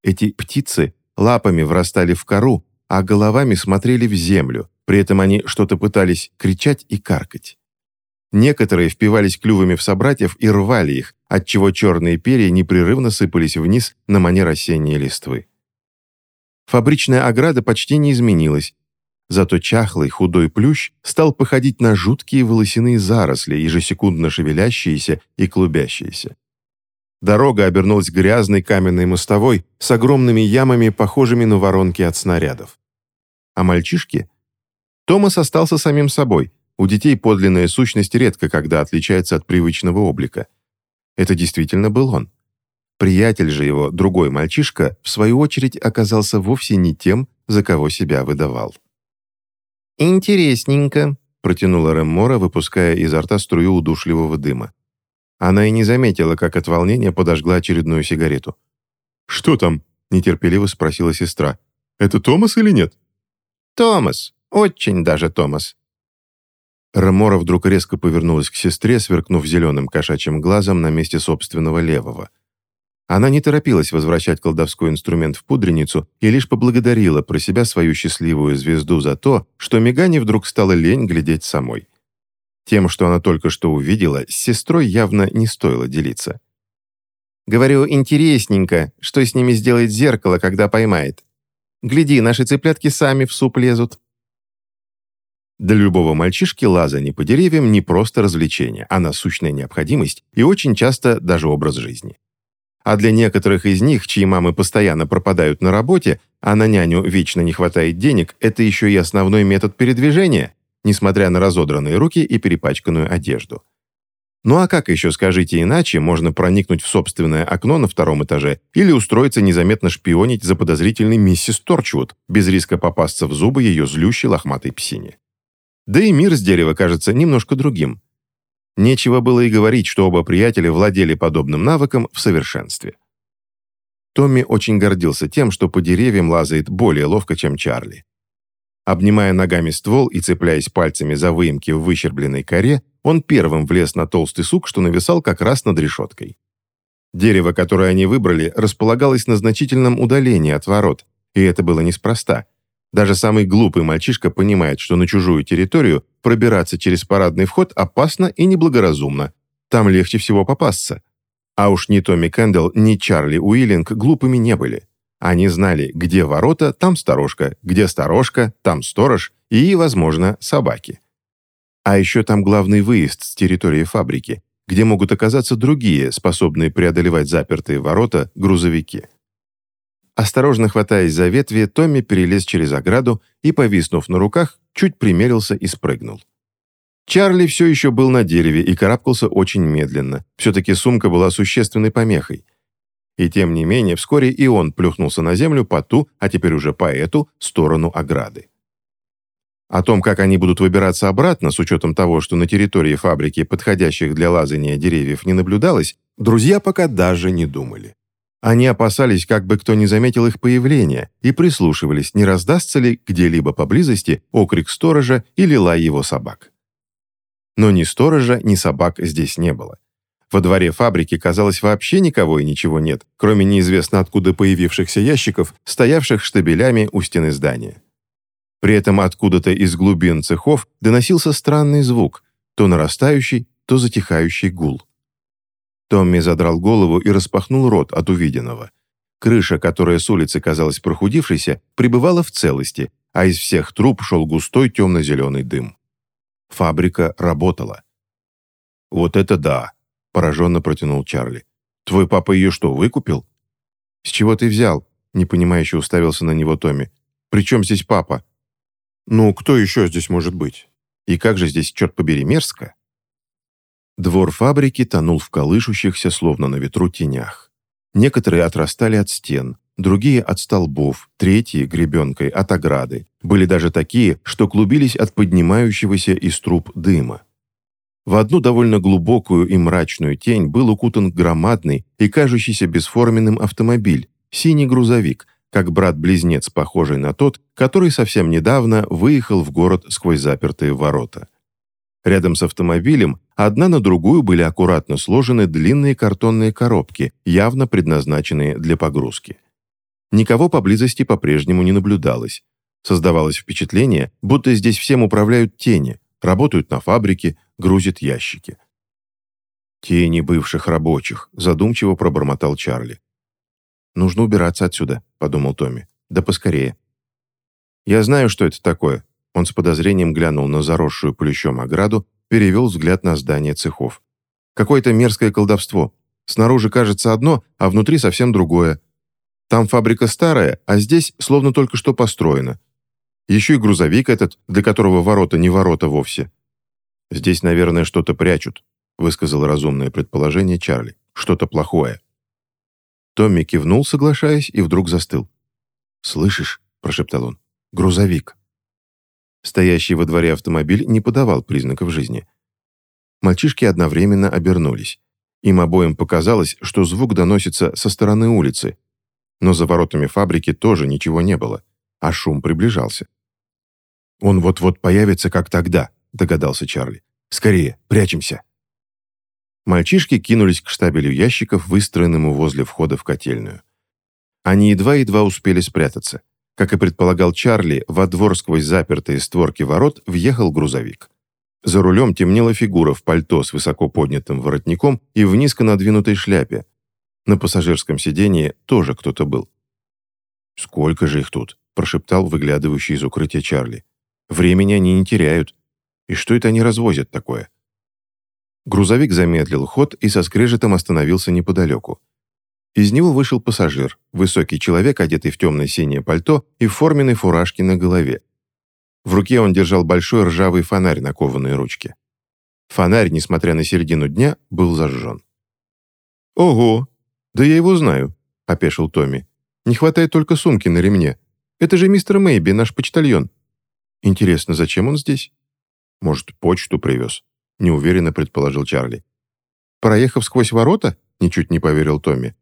Эти птицы лапами врастали в кору, а головами смотрели в землю, при этом они что-то пытались кричать и каркать. Некоторые впивались клювами в собратьев и рвали их, отчего черные перья непрерывно сыпались вниз на манер осенней листвы. Фабричная ограда почти не изменилась, зато чахлый худой плющ стал походить на жуткие волосяные заросли, ежесекундно шевелящиеся и клубящиеся. Дорога обернулась грязной каменной мостовой с огромными ямами, похожими на воронки от снарядов. А мальчишки? Томас остался самим собой. У детей подлинная сущность редко когда отличается от привычного облика. Это действительно был он. Приятель же его, другой мальчишка, в свою очередь оказался вовсе не тем, за кого себя выдавал. «Интересненько», — протянула Реммора, выпуская изо рта струю удушливого дыма. Она и не заметила, как от волнения подожгла очередную сигарету. «Что там?» — нетерпеливо спросила сестра. «Это Томас или нет?» «Томас. Очень даже Томас». Рамора вдруг резко повернулась к сестре, сверкнув зеленым кошачьим глазом на месте собственного левого. Она не торопилась возвращать колдовской инструмент в пудреницу и лишь поблагодарила про себя свою счастливую звезду за то, что Мегане вдруг стало лень глядеть самой. Тем, что она только что увидела, с сестрой явно не стоило делиться. Говорю, интересненько, что с ними сделает зеркало, когда поймает. Гляди, наши цыплятки сами в суп лезут». Для любого мальчишки лазание по деревьям не просто развлечение, а насущная необходимость и очень часто даже образ жизни. А для некоторых из них, чьи мамы постоянно пропадают на работе, а на няню вечно не хватает денег, это еще и основной метод передвижения, несмотря на разодранные руки и перепачканную одежду. Ну а как еще, скажите иначе, можно проникнуть в собственное окно на втором этаже или устроиться незаметно шпионить за подозрительной миссис Торчвуд, без риска попасться в зубы ее злющей лохматой псине? Да и мир с дерева кажется немножко другим. Нечего было и говорить, что оба приятеля владели подобным навыком в совершенстве. Томми очень гордился тем, что по деревьям лазает более ловко, чем Чарли. Обнимая ногами ствол и цепляясь пальцами за выемки в выщербленной коре, он первым влез на толстый сук, что нависал как раз над решеткой. Дерево, которое они выбрали, располагалось на значительном удалении от ворот, и это было неспроста. Даже самый глупый мальчишка понимает, что на чужую территорию пробираться через парадный вход опасно и неблагоразумно. Там легче всего попасться. А уж ни Томми Кэндалл, ни Чарли Уиллинг глупыми не были. Они знали, где ворота, там сторожка, где сторожка, там сторож и, возможно, собаки. А еще там главный выезд с территории фабрики, где могут оказаться другие, способные преодолевать запертые ворота, грузовики. Осторожно хватаясь за ветви, Томми перелез через ограду и, повиснув на руках, чуть примерился и спрыгнул. Чарли все еще был на дереве и карабкался очень медленно. Все-таки сумка была существенной помехой. И тем не менее, вскоре и он плюхнулся на землю по ту, а теперь уже по эту, сторону ограды. О том, как они будут выбираться обратно, с учетом того, что на территории фабрики подходящих для лазания деревьев не наблюдалось, друзья пока даже не думали. Они опасались, как бы кто не заметил их появления, и прислушивались, не раздастся ли где-либо поблизости окрик сторожа или лай его собак. Но ни сторожа, ни собак здесь не было. Во дворе фабрики, казалось, вообще никого и ничего нет, кроме неизвестно откуда появившихся ящиков, стоявших штабелями у стены здания. При этом откуда-то из глубин цехов доносился странный звук, то нарастающий, то затихающий гул. Томми задрал голову и распахнул рот от увиденного. Крыша, которая с улицы казалась прохудившейся, пребывала в целости, а из всех труб шел густой темно-зеленый дым. Фабрика работала. «Вот это да!» пораженно протянул Чарли. «Твой папа ее что, выкупил?» «С чего ты взял?» непонимающе уставился на него Томми. «При чем здесь папа?» «Ну, кто еще здесь может быть? И как же здесь, черт побери, мерзко?» Двор фабрики тонул в колышущихся, словно на ветру, тенях. Некоторые отрастали от стен, другие от столбов, третьи, гребенкой, от ограды. Были даже такие, что клубились от поднимающегося из труб дыма. В одну довольно глубокую и мрачную тень был укутан громадный и кажущийся бесформенным автомобиль, синий грузовик, как брат-близнец, похожий на тот, который совсем недавно выехал в город сквозь запертые ворота. Рядом с автомобилем одна на другую были аккуратно сложены длинные картонные коробки, явно предназначенные для погрузки. Никого поблизости по-прежнему не наблюдалось. Создавалось впечатление, будто здесь всем управляют тени, работают на фабрике, грузит ящики. «Тени бывших рабочих», — задумчиво пробормотал Чарли. «Нужно убираться отсюда», — подумал Томми. «Да поскорее». «Я знаю, что это такое». Он с подозрением глянул на заросшую плющом ограду, перевел взгляд на здание цехов. «Какое-то мерзкое колдовство. Снаружи кажется одно, а внутри совсем другое. Там фабрика старая, а здесь словно только что построена. Еще и грузовик этот, для которого ворота не ворота вовсе. «Здесь, наверное, что-то прячут», — высказал разумное предположение Чарли. «Что-то плохое». Томми кивнул, соглашаясь, и вдруг застыл. «Слышишь?» — прошептал он. «Грузовик». Стоящий во дворе автомобиль не подавал признаков жизни. Мальчишки одновременно обернулись. Им обоим показалось, что звук доносится со стороны улицы, но за воротами фабрики тоже ничего не было, а шум приближался. «Он вот-вот появится, как тогда», догадался Чарли. «Скорее, прячемся!» Мальчишки кинулись к штабелю ящиков, выстроенному возле входа в котельную. Они едва-едва успели спрятаться. Как и предполагал Чарли, во двор сквозь запертые створки ворот въехал грузовик. За рулем темнела фигура в пальто с высоко поднятым воротником и в низко надвинутой шляпе. На пассажирском сидении тоже кто-то был. «Сколько же их тут?» – прошептал выглядывающий из укрытия Чарли. «Времени они не теряют. И что это они развозят такое?» Грузовик замедлил ход и со скрежетом остановился неподалеку. Из него вышел пассажир, высокий человек, одетый в темное синее пальто и в форменной фуражке на голове. В руке он держал большой ржавый фонарь на кованой ручке. Фонарь, несмотря на середину дня, был зажжен. «Ого! Да я его знаю», — опешил Томми. «Не хватает только сумки на ремне. Это же мистер Мэйби, наш почтальон. Интересно, зачем он здесь? Может, почту привез?» — неуверенно предположил Чарли. «Проехав сквозь ворота?» — ничуть не поверил Томми.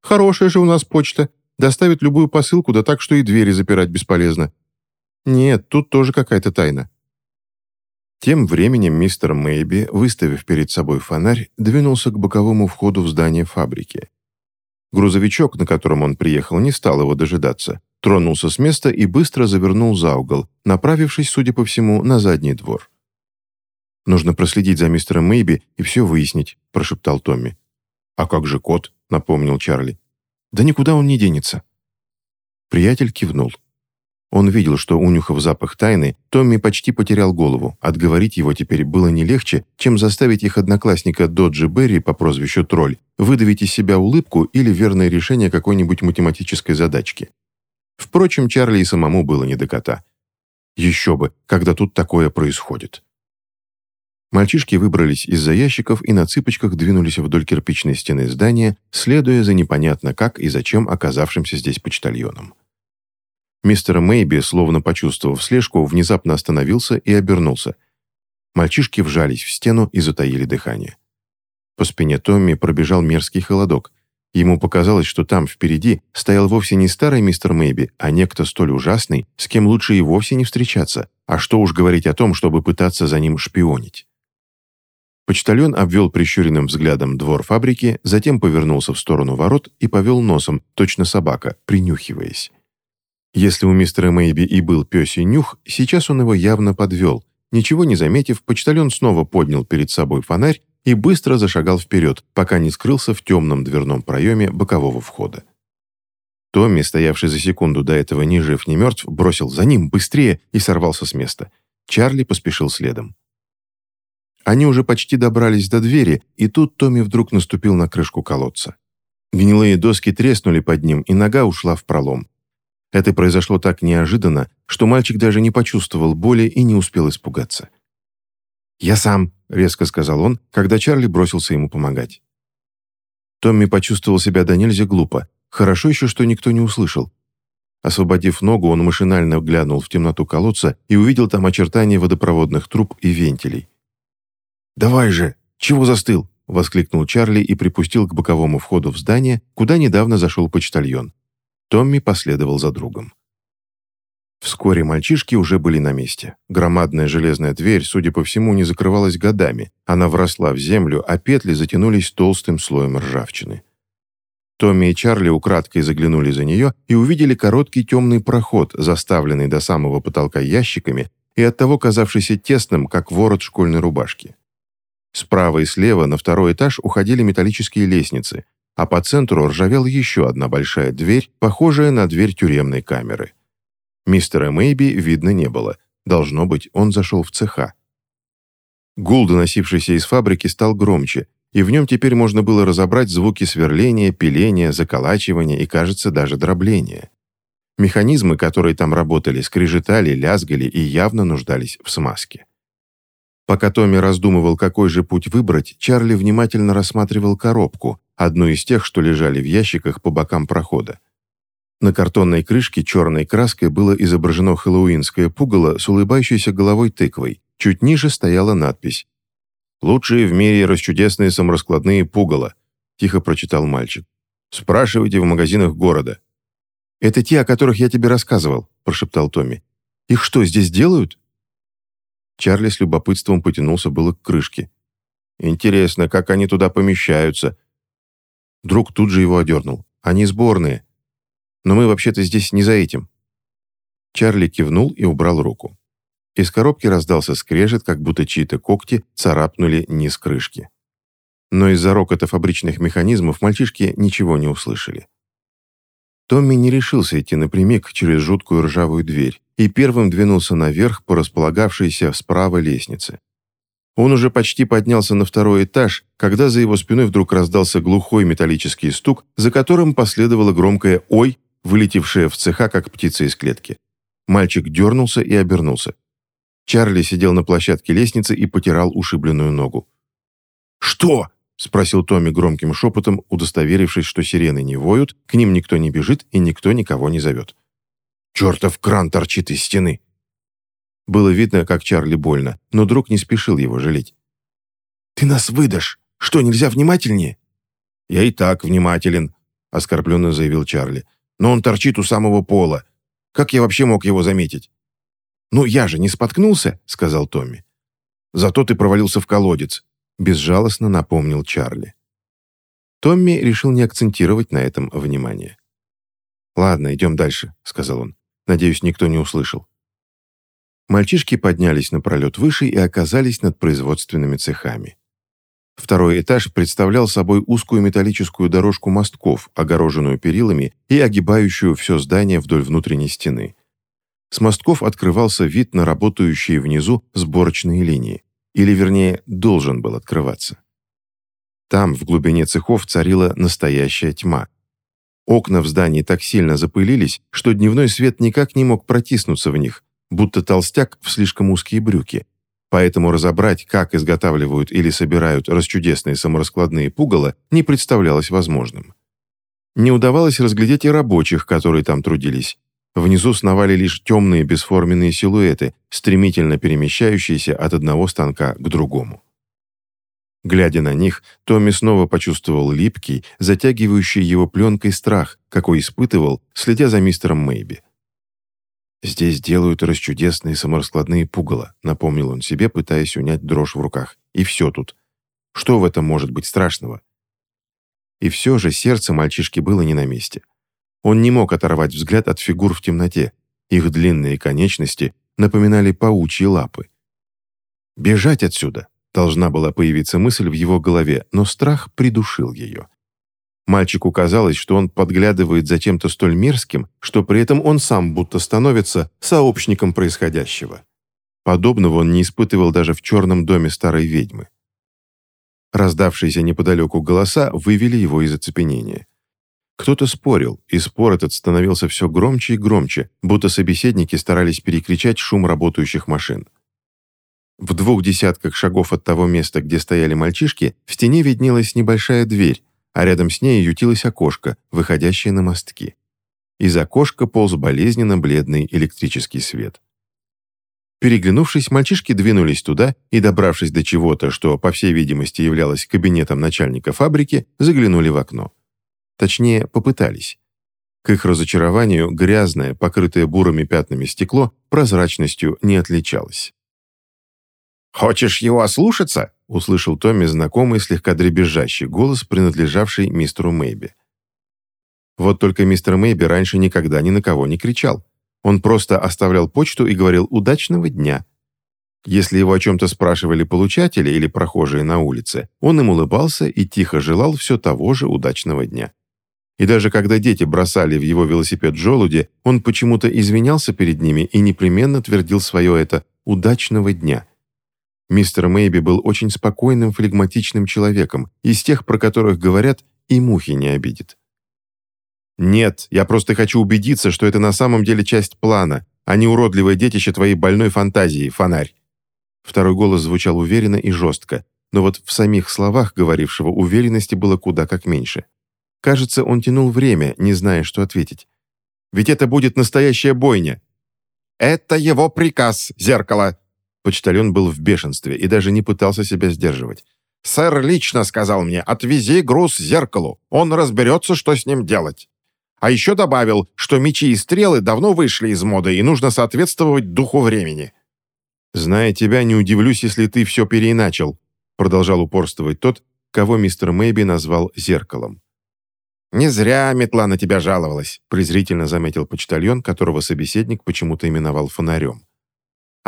«Хорошая же у нас почта. Доставит любую посылку, да так, что и двери запирать бесполезно. Нет, тут тоже какая-то тайна». Тем временем мистер Мэйби, выставив перед собой фонарь, двинулся к боковому входу в здание фабрики. Грузовичок, на котором он приехал, не стал его дожидаться, тронулся с места и быстро завернул за угол, направившись, судя по всему, на задний двор. «Нужно проследить за мистером Мэйби и все выяснить», – прошептал Томми. «А как же кот?» – напомнил Чарли. «Да никуда он не денется». Приятель кивнул. Он видел, что, унюхав запах тайны, Томми почти потерял голову. Отговорить его теперь было не легче, чем заставить их одноклассника Доджи Берри по прозвищу Тролль выдавить из себя улыбку или верное решение какой-нибудь математической задачки. Впрочем, Чарли и самому было не до кота. Еще бы, когда тут такое происходит. Мальчишки выбрались из-за ящиков и на цыпочках двинулись вдоль кирпичной стены здания, следуя за непонятно как и зачем оказавшимся здесь почтальоном. Мистер Мэйби, словно почувствовав слежку, внезапно остановился и обернулся. Мальчишки вжались в стену и затаили дыхание. По спине Томми пробежал мерзкий холодок. Ему показалось, что там, впереди, стоял вовсе не старый мистер Мэйби, а некто столь ужасный, с кем лучше и вовсе не встречаться, а что уж говорить о том, чтобы пытаться за ним шпионить. Почтальон обвел прищуренным взглядом двор фабрики, затем повернулся в сторону ворот и повел носом, точно собака, принюхиваясь. Если у мистера Мэйби и был пёсий нюх, сейчас он его явно подвел. Ничего не заметив, почтальон снова поднял перед собой фонарь и быстро зашагал вперед, пока не скрылся в темном дверном проеме бокового входа. Томми, стоявший за секунду до этого ни жив, ни мертв, бросил за ним быстрее и сорвался с места. Чарли поспешил следом. Они уже почти добрались до двери, и тут Томми вдруг наступил на крышку колодца. Гнилые доски треснули под ним, и нога ушла в пролом. Это произошло так неожиданно, что мальчик даже не почувствовал боли и не успел испугаться. «Я сам», — резко сказал он, когда Чарли бросился ему помогать. Томми почувствовал себя до нельзя глупо. Хорошо еще, что никто не услышал. Освободив ногу, он машинально глянул в темноту колодца и увидел там очертания водопроводных труб и вентилей. «Давай же! Чего застыл?» — воскликнул Чарли и припустил к боковому входу в здание, куда недавно зашел почтальон. Томми последовал за другом. Вскоре мальчишки уже были на месте. Громадная железная дверь, судя по всему, не закрывалась годами. Она вросла в землю, а петли затянулись толстым слоем ржавчины. Томми и Чарли украдкой заглянули за нее и увидели короткий темный проход, заставленный до самого потолка ящиками и оттого казавшийся тесным, как ворот школьной рубашки. Справа и слева на второй этаж уходили металлические лестницы, а по центру ржавела еще одна большая дверь, похожая на дверь тюремной камеры. Мистера Мэйби видно не было. Должно быть, он зашел в цеха. Гул, доносившийся из фабрики, стал громче, и в нем теперь можно было разобрать звуки сверления, пиления, заколачивания и, кажется, даже дробления. Механизмы, которые там работали, скрежетали, лязгали и явно нуждались в смазке. Пока Томми раздумывал, какой же путь выбрать, Чарли внимательно рассматривал коробку, одну из тех, что лежали в ящиках по бокам прохода. На картонной крышке черной краской было изображено хэллоуинское пугало с улыбающейся головой тыквой. Чуть ниже стояла надпись «Лучшие в мире расчудесные самораскладные пугало», тихо прочитал мальчик. «Спрашивайте в магазинах города». «Это те, о которых я тебе рассказывал», прошептал Томми. «Их что, здесь делают?» Чарли с любопытством потянулся было к крышке. «Интересно, как они туда помещаются?» Друг тут же его одернул. «Они сборные. Но мы вообще-то здесь не за этим». Чарли кивнул и убрал руку. Из коробки раздался скрежет, как будто чьи-то когти царапнули низ крышки. но из-за рокота фабричных механизмов мальчишки ничего не услышали. Томми не решился идти напрямик через жуткую ржавую дверь и первым двинулся наверх по располагавшейся справа лестнице. Он уже почти поднялся на второй этаж, когда за его спиной вдруг раздался глухой металлический стук, за которым последовало громкое «Ой!», вылетевшее в цеха, как птица из клетки. Мальчик дернулся и обернулся. Чарли сидел на площадке лестницы и потирал ушибленную ногу. «Что?» — спросил Томми громким шепотом, удостоверившись, что сирены не воют, к ним никто не бежит и никто никого не зовет. «Чертов кран торчит из стены!» Было видно, как Чарли больно, но друг не спешил его жалеть. «Ты нас выдашь! Что, нельзя внимательнее?» «Я и так внимателен», — оскорбленно заявил Чарли. «Но он торчит у самого пола. Как я вообще мог его заметить?» «Ну, я же не споткнулся», — сказал Томми. «Зато ты провалился в колодец», — безжалостно напомнил Чарли. Томми решил не акцентировать на этом внимание. «Ладно, идем дальше», — сказал он. «Надеюсь, никто не услышал». Мальчишки поднялись на пролет выше и оказались над производственными цехами. Второй этаж представлял собой узкую металлическую дорожку мостков, огороженную перилами и огибающую все здание вдоль внутренней стены. С мостков открывался вид на работающие внизу сборочные линии. Или, вернее, должен был открываться. Там, в глубине цехов, царила настоящая тьма. Окна в здании так сильно запылились, что дневной свет никак не мог протиснуться в них, будто толстяк в слишком узкие брюки. Поэтому разобрать, как изготавливают или собирают расчудесные самораскладные пугало, не представлялось возможным. Не удавалось разглядеть и рабочих, которые там трудились. Внизу сновали лишь темные бесформенные силуэты, стремительно перемещающиеся от одного станка к другому. Глядя на них, Томми снова почувствовал липкий, затягивающий его пленкой страх, какой испытывал, следя за мистером Мэйби. «Здесь делают расчудесные самораскладные пугало», напомнил он себе, пытаясь унять дрожь в руках. «И все тут. Что в этом может быть страшного?» И все же сердце мальчишки было не на месте. Он не мог оторвать взгляд от фигур в темноте. Их длинные конечности напоминали паучьи лапы. «Бежать отсюда!» Должна была появиться мысль в его голове, но страх придушил ее. Мальчику казалось, что он подглядывает за чем-то столь мерзким, что при этом он сам будто становится сообщником происходящего. Подобного он не испытывал даже в черном доме старой ведьмы. Раздавшиеся неподалеку голоса вывели его из оцепенения. Кто-то спорил, и спор этот становился все громче и громче, будто собеседники старались перекричать шум работающих машин. В двух десятках шагов от того места, где стояли мальчишки, в стене виднелась небольшая дверь, а рядом с ней ютилось окошко, выходящее на мостки. Из окошка полз болезненно бледный электрический свет. Переглянувшись, мальчишки двинулись туда и, добравшись до чего-то, что, по всей видимости, являлось кабинетом начальника фабрики, заглянули в окно. Точнее, попытались. К их разочарованию, грязное, покрытое бурыми пятнами стекло прозрачностью не отличалось. «Хочешь его ослушаться?» — услышал Томми знакомый, слегка дребезжащий голос, принадлежавший мистеру Мэйби. Вот только мистер Мэйби раньше никогда ни на кого не кричал. Он просто оставлял почту и говорил «удачного дня». Если его о чем-то спрашивали получатели или прохожие на улице, он им улыбался и тихо желал все того же удачного дня. И даже когда дети бросали в его велосипед желуди, он почему-то извинялся перед ними и непременно твердил свое это «удачного дня». Мистер Мэйби был очень спокойным, флегматичным человеком, из тех, про которых говорят, и мухи не обидит. «Нет, я просто хочу убедиться, что это на самом деле часть плана, а не уродливое детище твоей больной фантазии, фонарь». Второй голос звучал уверенно и жестко, но вот в самих словах говорившего уверенности было куда как меньше. Кажется, он тянул время, не зная, что ответить. «Ведь это будет настоящая бойня!» «Это его приказ, зеркало!» Почтальон был в бешенстве и даже не пытался себя сдерживать. «Сэр лично сказал мне, отвези груз зеркалу, он разберется, что с ним делать». А еще добавил, что мечи и стрелы давно вышли из моды и нужно соответствовать духу времени. «Зная тебя, не удивлюсь, если ты все переиначил», продолжал упорствовать тот, кого мистер Мэйби назвал «зеркалом». «Не зря метла на тебя жаловалась», презрительно заметил почтальон, которого собеседник почему-то именовал фонарем.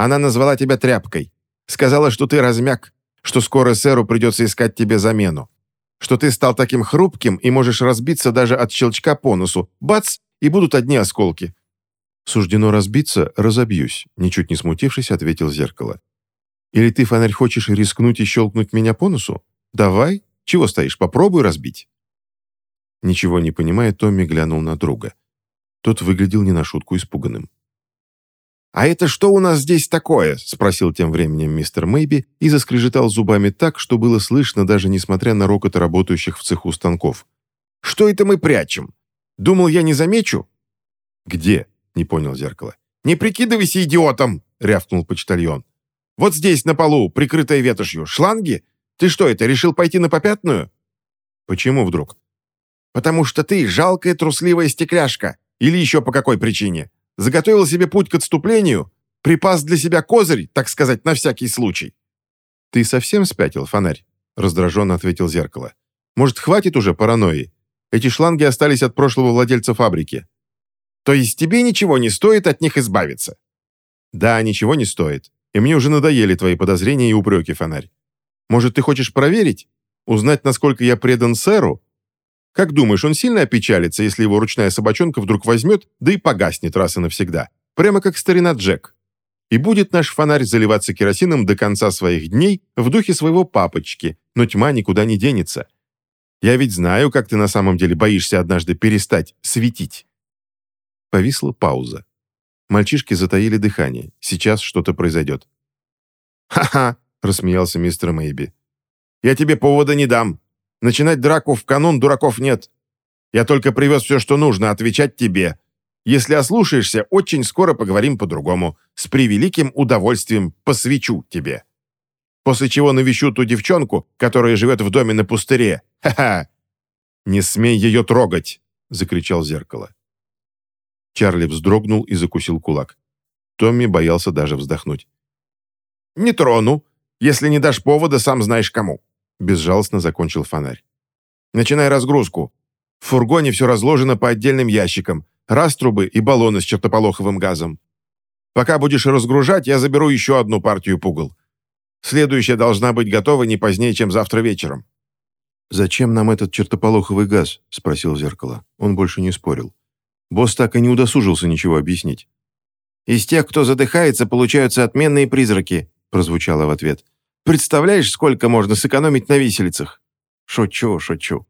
Она назвала тебя тряпкой. Сказала, что ты размяк. что скоро сэру придется искать тебе замену. Что ты стал таким хрупким и можешь разбиться даже от щелчка по носу. Бац! И будут одни осколки. «Суждено разбиться, разобьюсь», — ничуть не смутившись, ответил зеркало. «Или ты, фонарь, хочешь рискнуть и щелкнуть меня по носу? Давай. Чего стоишь, попробуй разбить». Ничего не понимая, Томми глянул на друга. Тот выглядел не на шутку испуганным. «А это что у нас здесь такое?» — спросил тем временем мистер Мэйби и заскрежетал зубами так, что было слышно даже несмотря на рокот работающих в цеху станков. «Что это мы прячем? Думал, я не замечу?» «Где?» — не понял зеркало. «Не прикидывайся идиотом!» — рявкнул почтальон. «Вот здесь, на полу, прикрытая ветошью. Шланги? Ты что это, решил пойти на попятную?» «Почему вдруг?» «Потому что ты жалкая трусливая стекляшка. Или еще по какой причине?» Заготовил себе путь к отступлению? Припас для себя козырь, так сказать, на всякий случай?» «Ты совсем спятил, фонарь?» — раздраженно ответил зеркало. «Может, хватит уже паранойи? Эти шланги остались от прошлого владельца фабрики». «То есть тебе ничего не стоит от них избавиться?» «Да, ничего не стоит. И мне уже надоели твои подозрения и упреки, фонарь. Может, ты хочешь проверить? Узнать, насколько я предан сэру? Как думаешь, он сильно опечалится, если его ручная собачонка вдруг возьмет, да и погаснет раз и навсегда? Прямо как старина Джек. И будет наш фонарь заливаться керосином до конца своих дней в духе своего папочки, но тьма никуда не денется. Я ведь знаю, как ты на самом деле боишься однажды перестать светить». Повисла пауза. Мальчишки затаили дыхание. Сейчас что-то произойдет. «Ха-ха!» — рассмеялся мистер Мэйби. «Я тебе повода не дам. Начинать драку в канун дураков нет. Я только привез все, что нужно, отвечать тебе. Если ослушаешься, очень скоро поговорим по-другому. С превеликим удовольствием посвящу тебе. После чего навещу ту девчонку, которая живет в доме на пустыре. Ха-ха! Не смей ее трогать!» — закричал зеркало. Чарли вздрогнул и закусил кулак. Томми боялся даже вздохнуть. «Не трону, если не дашь повода, сам знаешь кому», Безжалостно закончил фонарь. «Начинай разгрузку. В фургоне все разложено по отдельным ящикам. Раструбы и баллоны с чертополоховым газом. Пока будешь разгружать, я заберу еще одну партию пугал. Следующая должна быть готова не позднее, чем завтра вечером». «Зачем нам этот чертополоховый газ?» — спросил зеркало. Он больше не спорил. Босс так и не удосужился ничего объяснить. «Из тех, кто задыхается, получаются отменные призраки», — прозвучало в ответ. Представляешь, сколько можно сэкономить на виселицах? Шучу, шучу.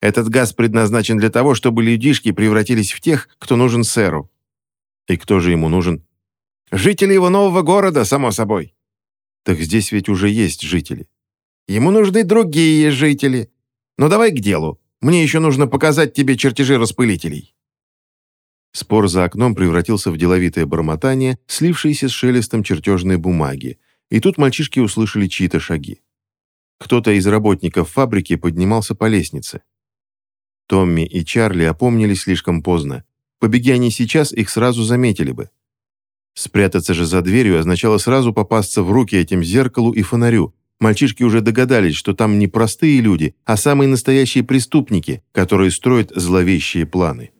Этот газ предназначен для того, чтобы людишки превратились в тех, кто нужен сэру. И кто же ему нужен? Жители его нового города, само собой. Так здесь ведь уже есть жители. Ему нужны другие жители. Но давай к делу. Мне еще нужно показать тебе чертежи распылителей. Спор за окном превратился в деловитое бормотание, слившееся с шелестом чертежной бумаги, и тут мальчишки услышали чьи-то шаги. Кто-то из работников фабрики поднимался по лестнице. Томми и Чарли опомнились слишком поздно. Побеги они сейчас, их сразу заметили бы. Спрятаться же за дверью означало сразу попасться в руки этим зеркалу и фонарю. Мальчишки уже догадались, что там не простые люди, а самые настоящие преступники, которые строят зловещие планы.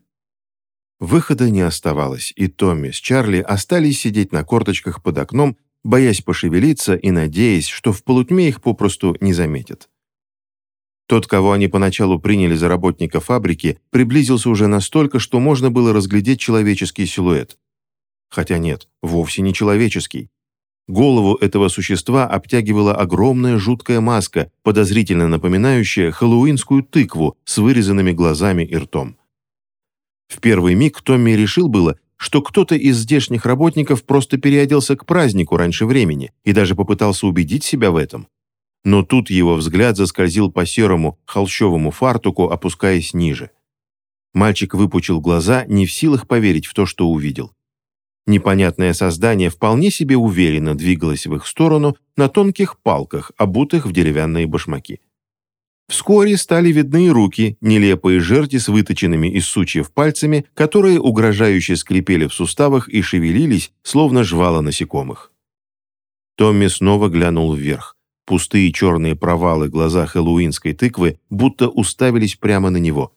Выхода не оставалось, и Томми с Чарли остались сидеть на корточках под окном боясь пошевелиться и надеясь, что в полутьме их попросту не заметят. Тот, кого они поначалу приняли за работника фабрики, приблизился уже настолько, что можно было разглядеть человеческий силуэт. Хотя нет, вовсе не человеческий. Голову этого существа обтягивала огромная жуткая маска, подозрительно напоминающая хэллоуинскую тыкву с вырезанными глазами и ртом. В первый миг Томми решил было, что кто-то из здешних работников просто переоделся к празднику раньше времени и даже попытался убедить себя в этом. Но тут его взгляд заскользил по серому холщовому фартуку, опускаясь ниже. Мальчик выпучил глаза, не в силах поверить в то, что увидел. Непонятное создание вполне себе уверенно двигалось в их сторону на тонких палках, обутых в деревянные башмаки. Вскоре стали видны руки, нелепые жерди с выточенными из сучьев пальцами, которые угрожающе скрипели в суставах и шевелились, словно жвала насекомых. Томми снова глянул вверх. Пустые черные провалы глаза хэллоуинской тыквы будто уставились прямо на него.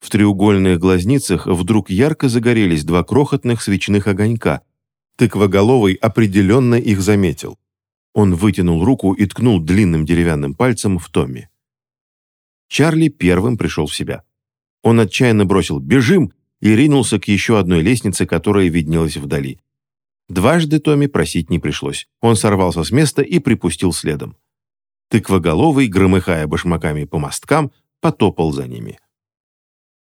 В треугольных глазницах вдруг ярко загорелись два крохотных свечных огонька. Тыквоголовый определенно их заметил. Он вытянул руку и ткнул длинным деревянным пальцем в Томми. Чарли первым пришел в себя. Он отчаянно бросил «Бежим!» и ринулся к еще одной лестнице, которая виднелась вдали. Дважды Томми просить не пришлось. Он сорвался с места и припустил следом. Тыквоголовый, громыхая башмаками по мосткам, потопал за ними.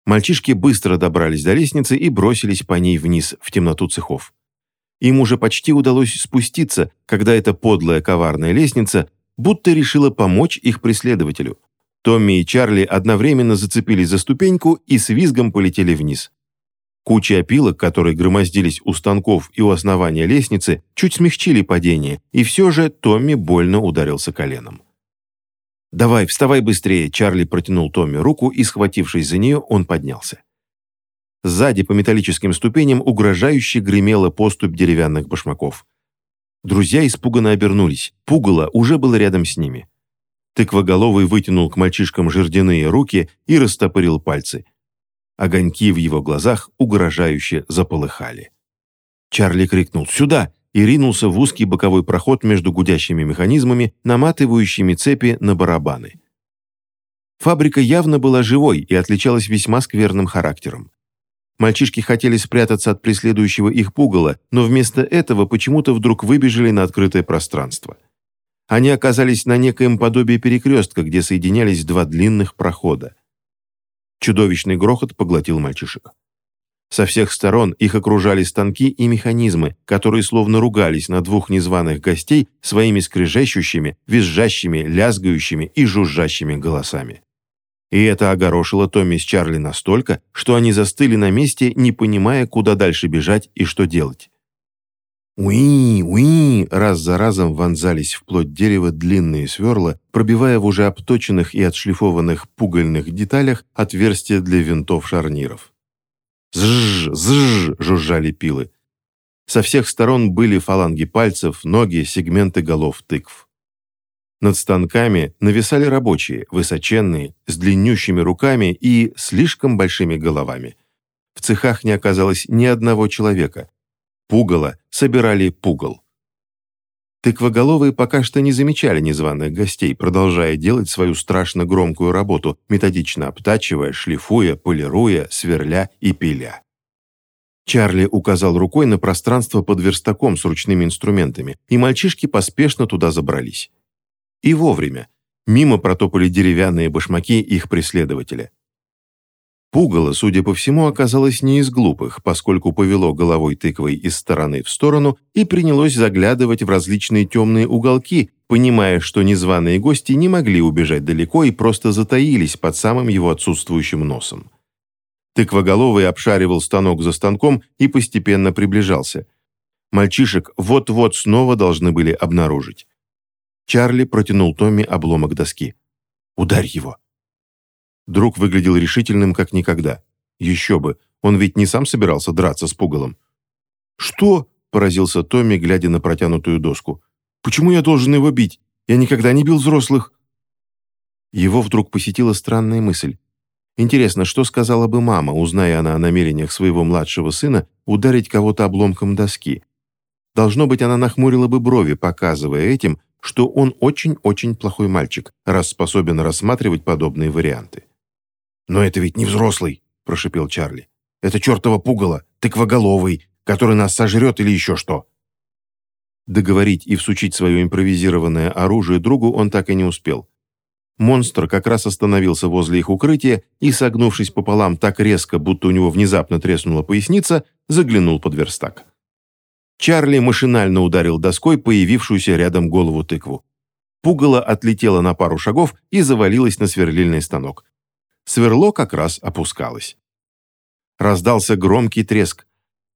Мальчишки быстро добрались до лестницы и бросились по ней вниз, в темноту цехов. Им уже почти удалось спуститься, когда эта подлая коварная лестница будто решила помочь их преследователю. Томми и Чарли одновременно зацепились за ступеньку и с визгом полетели вниз. Кучи опилок, которые громоздились у станков и у основания лестницы, чуть смягчили падение, и все же Томми больно ударился коленом. «Давай, вставай быстрее!» Чарли протянул Томми руку, и, схватившись за нее, он поднялся. Сзади по металлическим ступеням угрожающе гремела поступь деревянных башмаков. Друзья испуганно обернулись. Пугало уже было рядом с ними. Тыквоголовый вытянул к мальчишкам жердяные руки и растопырил пальцы. Огоньки в его глазах угрожающе заполыхали. Чарли крикнул «Сюда!» и ринулся в узкий боковой проход между гудящими механизмами, наматывающими цепи на барабаны. Фабрика явно была живой и отличалась весьма скверным характером. Мальчишки хотели спрятаться от преследующего их пугала, но вместо этого почему-то вдруг выбежали на открытое пространство. Они оказались на некоем подобии перекрестка, где соединялись два длинных прохода. Чудовищный грохот поглотил мальчишек. Со всех сторон их окружали станки и механизмы, которые словно ругались на двух незваных гостей своими скрежещущими, визжащими, лязгающими и жужжащими голосами. И это огорошило Томми с Чарли настолько, что они застыли на месте, не понимая, куда дальше бежать и что делать. «Уи, уи!» раз за разом вонзались в плоть дерева длинные сверла, пробивая в уже обточенных и отшлифованных пугальных деталях отверстия для винтов шарниров. «Зжж, зжж!» — жужжали пилы. Со всех сторон были фаланги пальцев, ноги, сегменты голов тыкв. Над станками нависали рабочие, высоченные, с длиннющими руками и слишком большими головами. В цехах не оказалось ни одного человека. Пугало собирали пугал. Тыквоголовые пока что не замечали незваных гостей, продолжая делать свою страшно громкую работу, методично обтачивая, шлифуя, полируя, сверля и пиля. Чарли указал рукой на пространство под верстаком с ручными инструментами, и мальчишки поспешно туда забрались. И вовремя. Мимо протопали деревянные башмаки их преследователя. Пугало, судя по всему, оказалось не из глупых, поскольку повело головой тыквой из стороны в сторону и принялось заглядывать в различные темные уголки, понимая, что незваные гости не могли убежать далеко и просто затаились под самым его отсутствующим носом. Тыквоголовый обшаривал станок за станком и постепенно приближался. Мальчишек вот-вот снова должны были обнаружить. Чарли протянул Томми обломок доски. «Ударь его!» Друг выглядел решительным, как никогда. Еще бы, он ведь не сам собирался драться с пугалом. «Что?» – поразился Томми, глядя на протянутую доску. «Почему я должен его бить? Я никогда не бил взрослых». Его вдруг посетила странная мысль. Интересно, что сказала бы мама, узная она о намерениях своего младшего сына ударить кого-то обломком доски? Должно быть, она нахмурила бы брови, показывая этим, что он очень-очень плохой мальчик, раз способен рассматривать подобные варианты. «Но это ведь не взрослый», – прошипел Чарли. «Это чертова пугало, тыквоголовый, который нас сожрет или еще что». Договорить и всучить свое импровизированное оружие другу он так и не успел. Монстр как раз остановился возле их укрытия и, согнувшись пополам так резко, будто у него внезапно треснула поясница, заглянул под верстак. Чарли машинально ударил доской появившуюся рядом голову тыкву. Пугало отлетело на пару шагов и завалилось на сверлильный станок. Сверло как раз опускалось. Раздался громкий треск.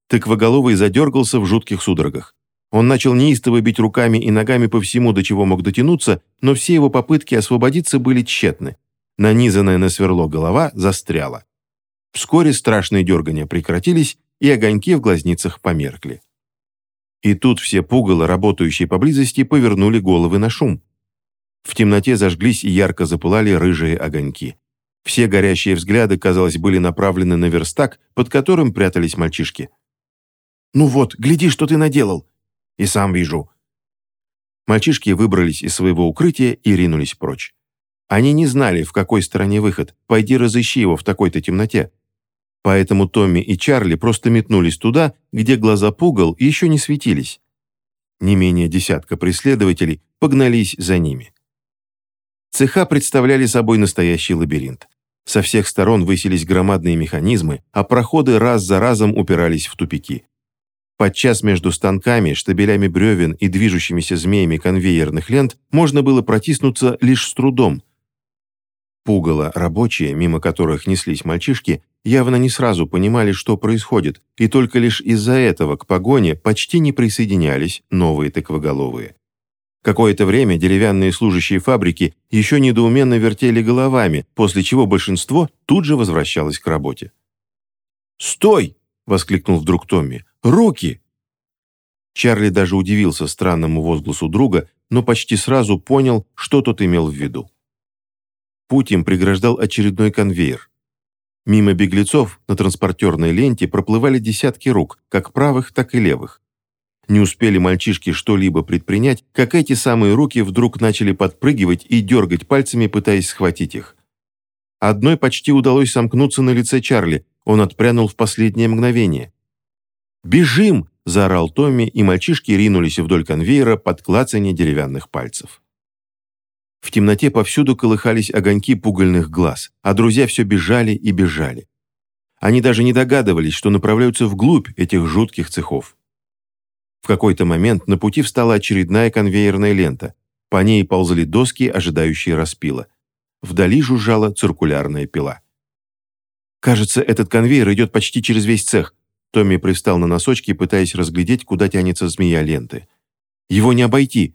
Тыквоголовый задергался в жутких судорогах. Он начал неистово бить руками и ногами по всему, до чего мог дотянуться, но все его попытки освободиться были тщетны. Нанизанная на сверло голова застряла. Вскоре страшные дергания прекратились, и огоньки в глазницах померкли. И тут все пугало, работающие поблизости, повернули головы на шум. В темноте зажглись и ярко запылали рыжие огоньки. Все горящие взгляды, казалось, были направлены на верстак, под которым прятались мальчишки. «Ну вот, гляди, что ты наделал!» «И сам вижу». Мальчишки выбрались из своего укрытия и ринулись прочь. Они не знали, в какой стороне выход. Пойди разыщи его в такой-то темноте. Поэтому Томми и Чарли просто метнулись туда, где глаза пугал еще не светились. Не менее десятка преследователей погнались за ними. Цеха представляли собой настоящий лабиринт. Со всех сторон высились громадные механизмы, а проходы раз за разом упирались в тупики. Подчас между станками, штабелями бревен и движущимися змеями конвейерных лент можно было протиснуться лишь с трудом. Пугало рабочие, мимо которых неслись мальчишки, явно не сразу понимали, что происходит, и только лишь из-за этого к погоне почти не присоединялись новые тыквоголовые. Какое-то время деревянные служащие фабрики еще недоуменно вертели головами, после чего большинство тут же возвращалось к работе. «Стой!» — воскликнул вдруг Томми. Руки!» Чарли даже удивился странному возгласу друга, но почти сразу понял, что тот имел в виду. Путь им преграждал очередной конвейер. Мимо беглецов на транспортерной ленте проплывали десятки рук, как правых, так и левых. Не успели мальчишки что-либо предпринять, как эти самые руки вдруг начали подпрыгивать и дергать пальцами, пытаясь схватить их. Одной почти удалось сомкнуться на лице Чарли, он отпрянул в последнее мгновение. «Бежим!» – заорал Томми, и мальчишки ринулись вдоль конвейера под клацанье деревянных пальцев. В темноте повсюду колыхались огоньки пугальных глаз, а друзья все бежали и бежали. Они даже не догадывались, что направляются вглубь этих жутких цехов. В какой-то момент на пути встала очередная конвейерная лента. По ней ползали доски, ожидающие распила. Вдали жужжала циркулярная пила. «Кажется, этот конвейер идет почти через весь цех», Томми пристал на носочки, пытаясь разглядеть, куда тянется змея ленты. «Его не обойти!»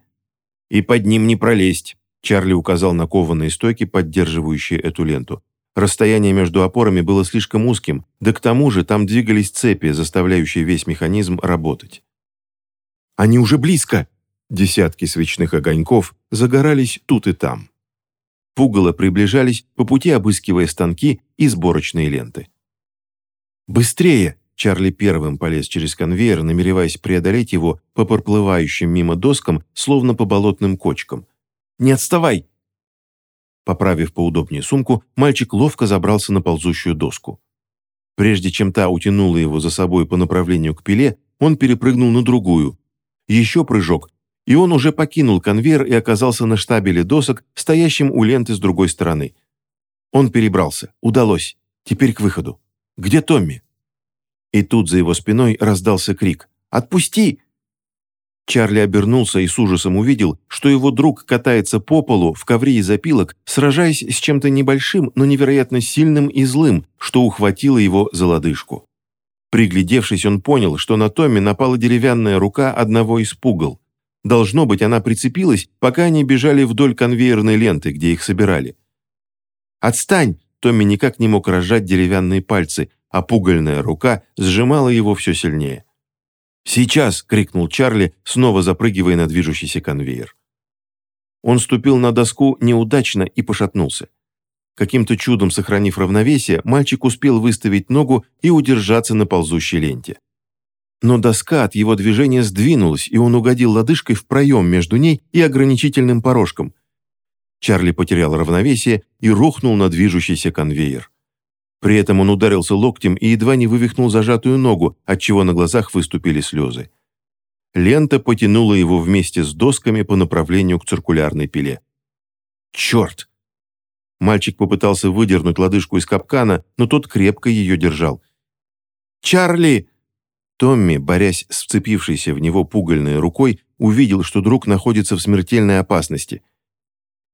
«И под ним не пролезть!» Чарли указал на кованые стойки, поддерживающие эту ленту. Расстояние между опорами было слишком узким, да к тому же там двигались цепи, заставляющие весь механизм работать. «Они уже близко!» Десятки свечных огоньков загорались тут и там. Пугало приближались, по пути обыскивая станки и сборочные ленты. «Быстрее!» Чарли первым полез через конвейер, намереваясь преодолеть его по проплывающим мимо доскам, словно по болотным кочкам. «Не отставай!» Поправив поудобнее сумку, мальчик ловко забрался на ползущую доску. Прежде чем та утянула его за собой по направлению к пиле, он перепрыгнул на другую. Еще прыжок, и он уже покинул конвейер и оказался на штабеле досок, стоящем у ленты с другой стороны. Он перебрался. Удалось. Теперь к выходу. Где Томми? И тут за его спиной раздался крик «Отпусти!». Чарли обернулся и с ужасом увидел, что его друг катается по полу в ковре из опилок, сражаясь с чем-то небольшим, но невероятно сильным и злым, что ухватило его за лодыжку. Приглядевшись, он понял, что на Томми напала деревянная рука одного из пугал. Должно быть, она прицепилась, пока они бежали вдоль конвейерной ленты, где их собирали. «Отстань!» Томми никак не мог разжать деревянные пальцы, а пугальная рука сжимала его все сильнее. «Сейчас!» — крикнул Чарли, снова запрыгивая на движущийся конвейер. Он ступил на доску неудачно и пошатнулся. Каким-то чудом сохранив равновесие, мальчик успел выставить ногу и удержаться на ползущей ленте. Но доска от его движения сдвинулась, и он угодил лодыжкой в проем между ней и ограничительным порожком. Чарли потерял равновесие и рухнул на движущийся конвейер. При этом он ударился локтем и едва не вывихнул зажатую ногу, отчего на глазах выступили слезы. Лента потянула его вместе с досками по направлению к циркулярной пиле. «Черт!» Мальчик попытался выдернуть лодыжку из капкана, но тот крепко ее держал. «Чарли!» Томми, борясь с вцепившейся в него пугальной рукой, увидел, что друг находится в смертельной опасности.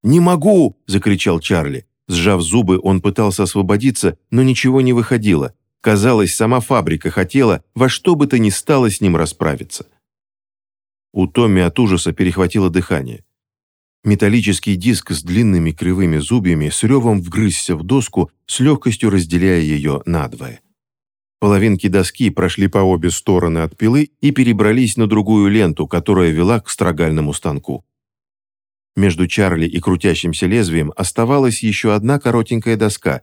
«Не могу!» – закричал Чарли. Сжав зубы, он пытался освободиться, но ничего не выходило. Казалось, сама фабрика хотела во что бы то ни стало с ним расправиться. У Томми от ужаса перехватило дыхание. Металлический диск с длинными кривыми зубьями с ревом вгрызся в доску, с легкостью разделяя ее надвое. Половинки доски прошли по обе стороны от пилы и перебрались на другую ленту, которая вела к строгальному станку. Между Чарли и крутящимся лезвием оставалась еще одна коротенькая доска.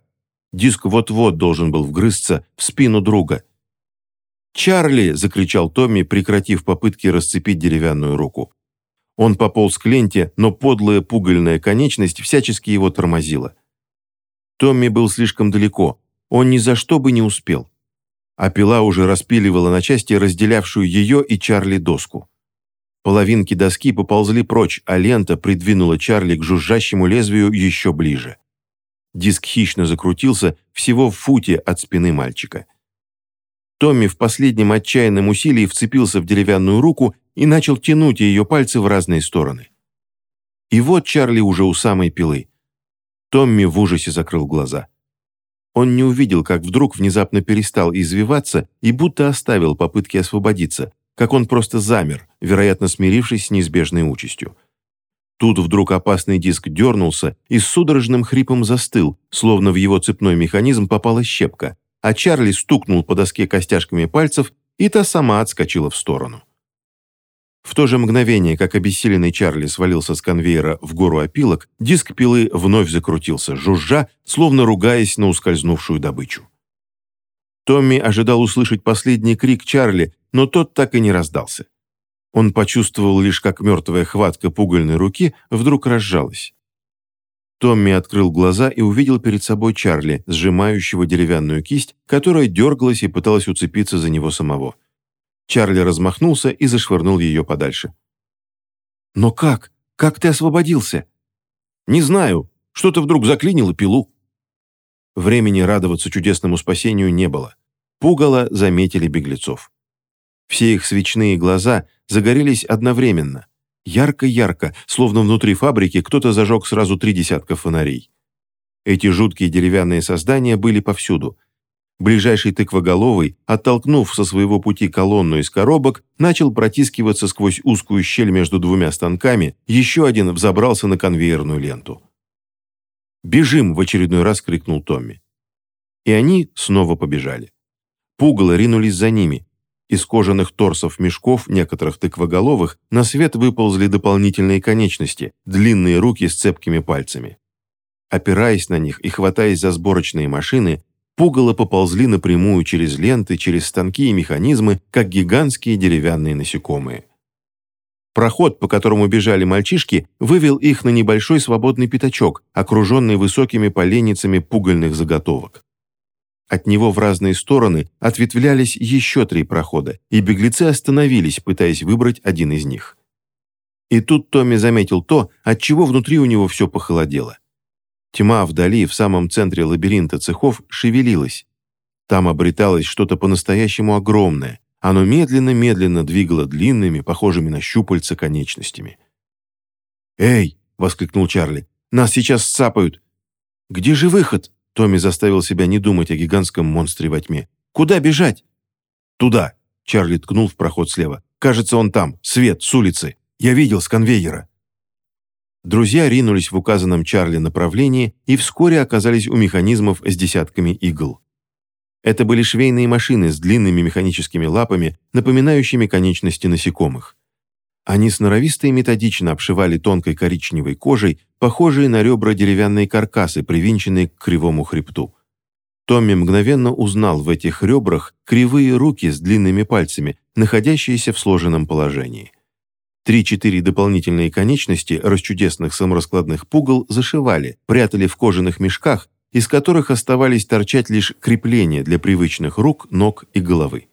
Диск вот-вот должен был вгрызться в спину друга. «Чарли!» – закричал Томми, прекратив попытки расцепить деревянную руку. Он пополз к ленте, но подлая пугальная конечность всячески его тормозила. Томми был слишком далеко, он ни за что бы не успел. А пила уже распиливала на части разделявшую ее и Чарли доску. Половинки доски поползли прочь, а лента придвинула Чарли к жужжащему лезвию еще ближе. Диск хищно закрутился всего в футе от спины мальчика. Томми в последнем отчаянном усилии вцепился в деревянную руку и начал тянуть ее пальцы в разные стороны. И вот Чарли уже у самой пилы. Томми в ужасе закрыл глаза. Он не увидел, как вдруг внезапно перестал извиваться и будто оставил попытки освободиться, как он просто замер, вероятно, смирившись с неизбежной участью. Тут вдруг опасный диск дернулся и с судорожным хрипом застыл, словно в его цепной механизм попала щепка, а Чарли стукнул по доске костяшками пальцев, и та сама отскочила в сторону. В то же мгновение, как обессиленный Чарли свалился с конвейера в гору опилок, диск пилы вновь закрутился, жужжа, словно ругаясь на ускользнувшую добычу. Томми ожидал услышать последний крик Чарли, но тот так и не раздался. Он почувствовал лишь, как мертвая хватка пугальной руки вдруг разжалась. Томми открыл глаза и увидел перед собой Чарли, сжимающего деревянную кисть, которая дергалась и пыталась уцепиться за него самого. Чарли размахнулся и зашвырнул ее подальше. «Но как? Как ты освободился?» «Не знаю. Что-то вдруг заклинило пилу». Времени радоваться чудесному спасению не было. Пугало заметили беглецов. Все их свечные глаза загорелись одновременно. Ярко-ярко, словно внутри фабрики кто-то зажег сразу три десятка фонарей. Эти жуткие деревянные создания были повсюду. Ближайший тыквоголовый, оттолкнув со своего пути колонну из коробок, начал протискиваться сквозь узкую щель между двумя станками, еще один взобрался на конвейерную ленту. «Бежим!» — в очередной раз крикнул Томми. И они снова побежали. Пугало ринулись за ними, из кожаных торсов мешков некоторых тыквоголовых на свет выползли дополнительные конечности, длинные руки с цепкими пальцами. Опираясь на них и хватаясь за сборочные машины, пугало поползли напрямую через ленты, через станки и механизмы, как гигантские деревянные насекомые. Проход, по которому бежали мальчишки, вывел их на небольшой свободный пятачок, окруженный высокими поленницами пугальных заготовок. От него в разные стороны ответвлялись еще три прохода, и беглецы остановились, пытаясь выбрать один из них. И тут Томми заметил то, от чего внутри у него все похолодело. Тьма вдали, в самом центре лабиринта цехов, шевелилась. Там обреталось что-то по-настоящему огромное. Оно медленно-медленно двигало длинными, похожими на щупальца, конечностями. «Эй!» — воскликнул Чарли. «Нас сейчас сцапают!» «Где же выход?» Томми заставил себя не думать о гигантском монстре во тьме. «Куда бежать?» «Туда!» — Чарли ткнул в проход слева. «Кажется, он там. Свет, с улицы. Я видел с конвейера». Друзья ринулись в указанном Чарли направлении и вскоре оказались у механизмов с десятками игл. Это были швейные машины с длинными механическими лапами, напоминающими конечности насекомых. Они сноровисто и методично обшивали тонкой коричневой кожей, похожие на ребра деревянные каркасы, привинченные к кривому хребту. Томми мгновенно узнал в этих ребрах кривые руки с длинными пальцами, находящиеся в сложенном положении. Три-четыре дополнительные конечности расчудесных самораскладных пугал зашивали, прятали в кожаных мешках, из которых оставались торчать лишь крепления для привычных рук, ног и головы.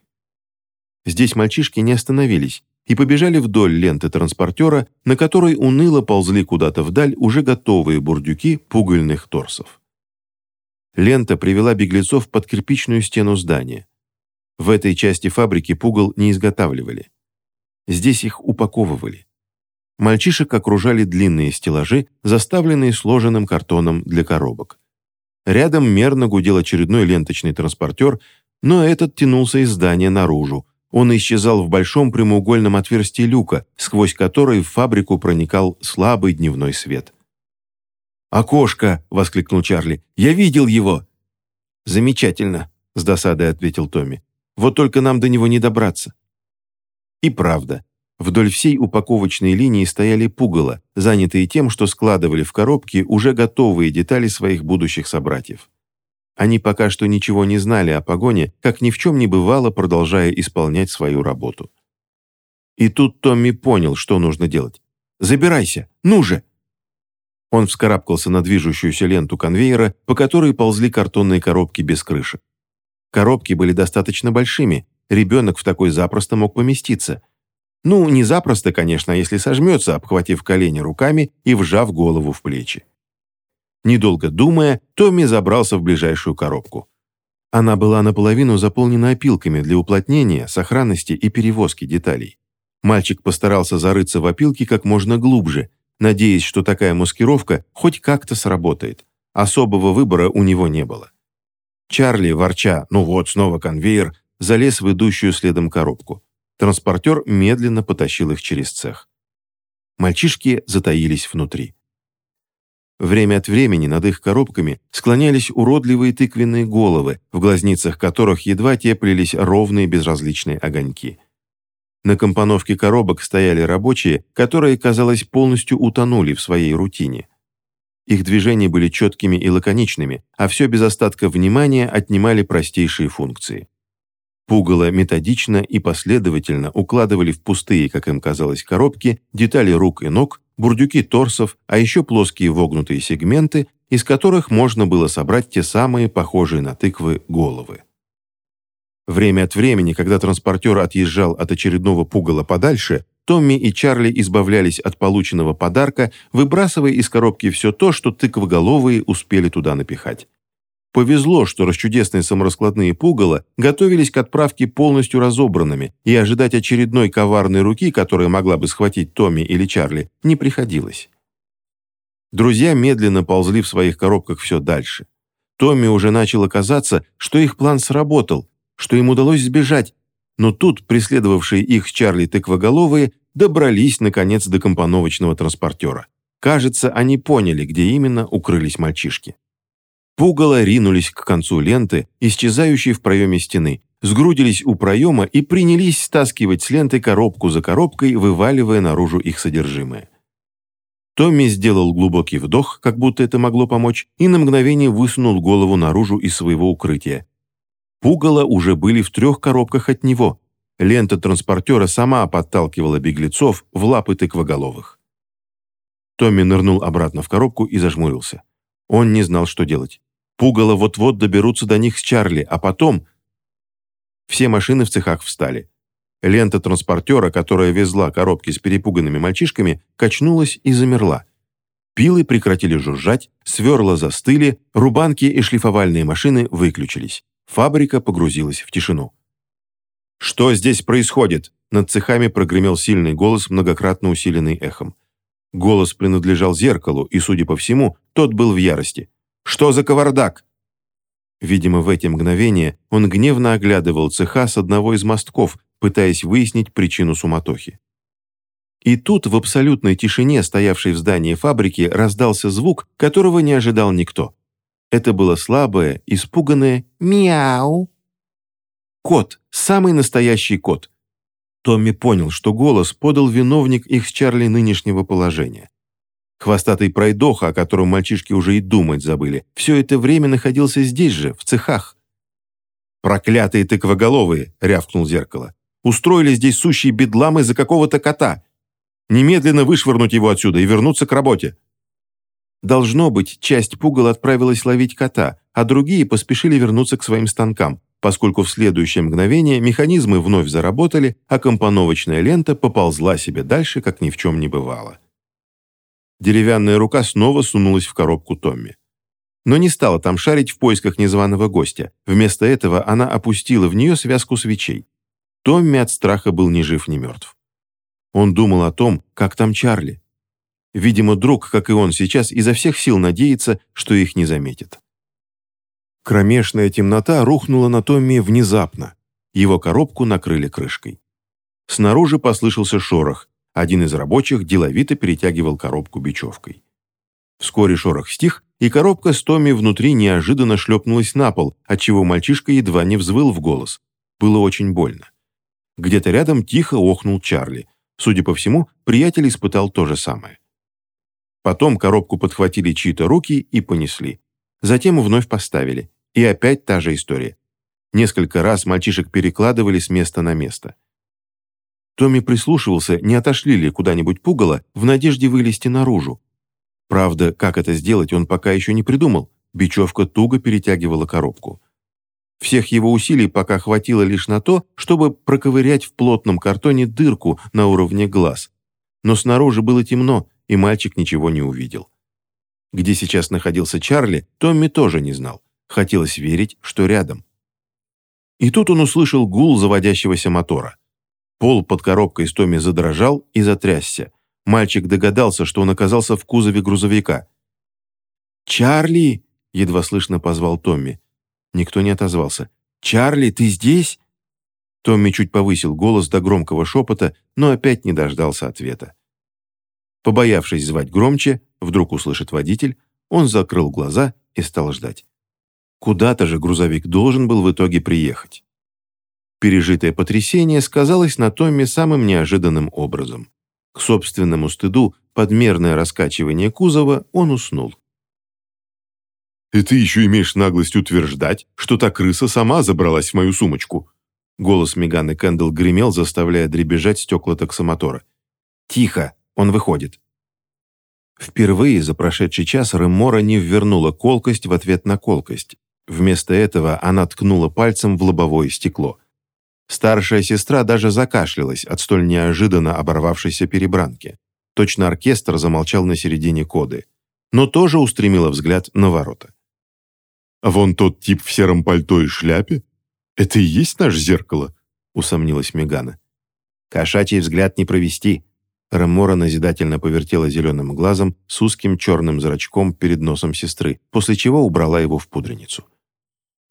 Здесь мальчишки не остановились, и побежали вдоль ленты транспортера, на которой уныло ползли куда-то вдаль уже готовые бурдюки пугальных торсов. Лента привела беглецов под кирпичную стену здания. В этой части фабрики пугал не изготавливали. Здесь их упаковывали. Мальчишек окружали длинные стеллажи, заставленные сложенным картоном для коробок. Рядом мерно гудел очередной ленточный транспортер, но этот тянулся из здания наружу, он исчезал в большом прямоугольном отверстии люка, сквозь который в фабрику проникал слабый дневной свет. «Окошко!» — воскликнул Чарли. «Я видел его!» «Замечательно!» — с досадой ответил Томми. «Вот только нам до него не добраться». И правда. Вдоль всей упаковочной линии стояли пугало, занятые тем, что складывали в коробки уже готовые детали своих будущих собратьев. Они пока что ничего не знали о погоне, как ни в чем не бывало, продолжая исполнять свою работу. И тут Томми понял, что нужно делать. Забирайся! Ну же!» Он вскарабкался на движущуюся ленту конвейера, по которой ползли картонные коробки без крыши. Коробки были достаточно большими, ребенок в такой запросто мог поместиться. Ну, не запросто, конечно, а если сожмется, обхватив колени руками и вжав голову в плечи. Недолго думая, Томми забрался в ближайшую коробку. Она была наполовину заполнена опилками для уплотнения, сохранности и перевозки деталей. Мальчик постарался зарыться в опилки как можно глубже, надеясь, что такая маскировка хоть как-то сработает. Особого выбора у него не было. Чарли, ворча «ну вот, снова конвейер», залез в идущую следом коробку. Транспортер медленно потащил их через цех. Мальчишки затаились внутри. Время от времени над их коробками склонялись уродливые тыквенные головы, в глазницах которых едва теплились ровные безразличные огоньки. На компоновке коробок стояли рабочие, которые, казалось, полностью утонули в своей рутине. Их движения были четкими и лаконичными, а все без остатка внимания отнимали простейшие функции. Пугало методично и последовательно укладывали в пустые, как им казалось, коробки детали рук и ног, бурдюки торсов, а еще плоские вогнутые сегменты, из которых можно было собрать те самые похожие на тыквы головы. Время от времени, когда транспортер отъезжал от очередного пугала подальше, Томми и Чарли избавлялись от полученного подарка, выбрасывая из коробки все то, что тыквоголовые успели туда напихать. Повезло, что расчудесные самораскладные пугало готовились к отправке полностью разобранными, и ожидать очередной коварной руки, которая могла бы схватить Томми или Чарли, не приходилось. Друзья медленно ползли в своих коробках все дальше. Томми уже начало казаться, что их план сработал, что им удалось сбежать, но тут преследовавшие их Чарли тыквоголовые добрались, наконец, до компоновочного транспортера. Кажется, они поняли, где именно укрылись мальчишки. Пугало ринулись к концу ленты, исчезающей в проеме стены, сгрудились у проема и принялись стаскивать с ленты коробку за коробкой, вываливая наружу их содержимое. Томми сделал глубокий вдох, как будто это могло помочь, и на мгновение высунул голову наружу из своего укрытия. Пугало уже были в трех коробках от него. Лента транспортера сама подталкивала беглецов в лапы тыквоголовых. Томми нырнул обратно в коробку и зажмурился. Он не знал, что делать. Пугало вот-вот доберутся до них с Чарли, а потом... Все машины в цехах встали. Лента транспортера, которая везла коробки с перепуганными мальчишками, качнулась и замерла. Пилы прекратили жужжать, сверла застыли, рубанки и шлифовальные машины выключились. Фабрика погрузилась в тишину. «Что здесь происходит?» Над цехами прогремел сильный голос, многократно усиленный эхом. Голос принадлежал зеркалу, и, судя по всему, тот был в ярости. «Что за кавардак?» Видимо, в эти мгновения он гневно оглядывал цеха с одного из мостков, пытаясь выяснить причину суматохи. И тут, в абсолютной тишине, стоявшей в здании фабрики, раздался звук, которого не ожидал никто. Это было слабое, испуганное «мяу». Кот, самый настоящий кот. Томми понял, что голос подал виновник их с Чарли нынешнего положения. Хвостатый пройдоха, о котором мальчишки уже и думать забыли, все это время находился здесь же, в цехах. «Проклятые тыквоголовые!» — рявкнул зеркало. «Устроили здесь сущие бедлам из-за какого-то кота. Немедленно вышвырнуть его отсюда и вернуться к работе». Должно быть, часть пугал отправилась ловить кота, а другие поспешили вернуться к своим станкам, поскольку в следующее мгновение механизмы вновь заработали, а компоновочная лента поползла себе дальше, как ни в чем не бывало. Деревянная рука снова сунулась в коробку Томми. Но не стала там шарить в поисках незваного гостя. Вместо этого она опустила в нее связку свечей. Томми от страха был ни жив, ни мертв. Он думал о том, как там Чарли. Видимо, друг, как и он сейчас, изо всех сил надеется, что их не заметит. Кромешная темнота рухнула на Томми внезапно. Его коробку накрыли крышкой. Снаружи послышался шорох. Один из рабочих деловито перетягивал коробку бечевкой. Вскоре шорох стих, и коробка с Томми внутри неожиданно шлепнулась на пол, отчего мальчишка едва не взвыл в голос. Было очень больно. Где-то рядом тихо охнул Чарли. Судя по всему, приятель испытал то же самое. Потом коробку подхватили чьи-то руки и понесли. Затем вновь поставили. И опять та же история. Несколько раз мальчишек перекладывали с места на место. Томми прислушивался, не отошли ли куда-нибудь пугало, в надежде вылезти наружу. Правда, как это сделать, он пока еще не придумал. Бечевка туго перетягивала коробку. Всех его усилий пока хватило лишь на то, чтобы проковырять в плотном картоне дырку на уровне глаз. Но снаружи было темно, и мальчик ничего не увидел. Где сейчас находился Чарли, Томми тоже не знал. Хотелось верить, что рядом. И тут он услышал гул заводящегося мотора. Пол под коробкой с Томми задрожал и затрясся. Мальчик догадался, что он оказался в кузове грузовика. «Чарли!» — едва слышно позвал Томми. Никто не отозвался. «Чарли, ты здесь?» Томми чуть повысил голос до громкого шепота, но опять не дождался ответа. Побоявшись звать громче, вдруг услышит водитель, он закрыл глаза и стал ждать. Куда-то же грузовик должен был в итоге приехать. Пережитое потрясение сказалось на Томми самым неожиданным образом. К собственному стыду, подмерное раскачивание кузова, он уснул. «И ты еще имеешь наглость утверждать, что та крыса сама забралась в мою сумочку?» Голос Меганы Кэндл гремел, заставляя дребезжать стекла таксомотора. «Тихо! Он выходит!» Впервые за прошедший час Ремора не ввернула колкость в ответ на колкость. Вместо этого она ткнула пальцем в лобовое стекло. Старшая сестра даже закашлялась от столь неожиданно оборвавшейся перебранки. Точно оркестр замолчал на середине коды, но тоже устремила взгляд на ворота. Вон тот тип в сером пальто и шляпе? Это и есть наше зеркало?» — усомнилась Мегана. «Кошачий взгляд не провести». Рамора назидательно повертела зеленым глазом с узким черным зрачком перед носом сестры, после чего убрала его в пудреницу.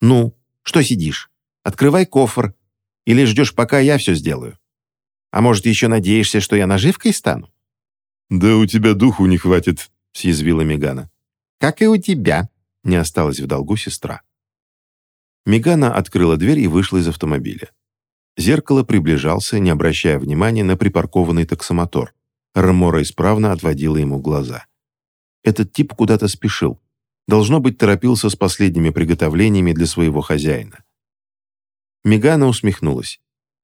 «Ну, что сидишь? Открывай кофр. Или ждешь, пока я все сделаю? А может, еще надеешься, что я наживкой стану?» «Да у тебя духу не хватит», — съязвила Мегана. «Как и у тебя», не осталась в долгу сестра. Мегана открыла дверь и вышла из автомобиля. Зеркало приближался, не обращая внимания на припаркованный таксомотор. Рамора исправно отводила ему глаза. Этот тип куда-то спешил. Должно быть, торопился с последними приготовлениями для своего хозяина. Мегана усмехнулась.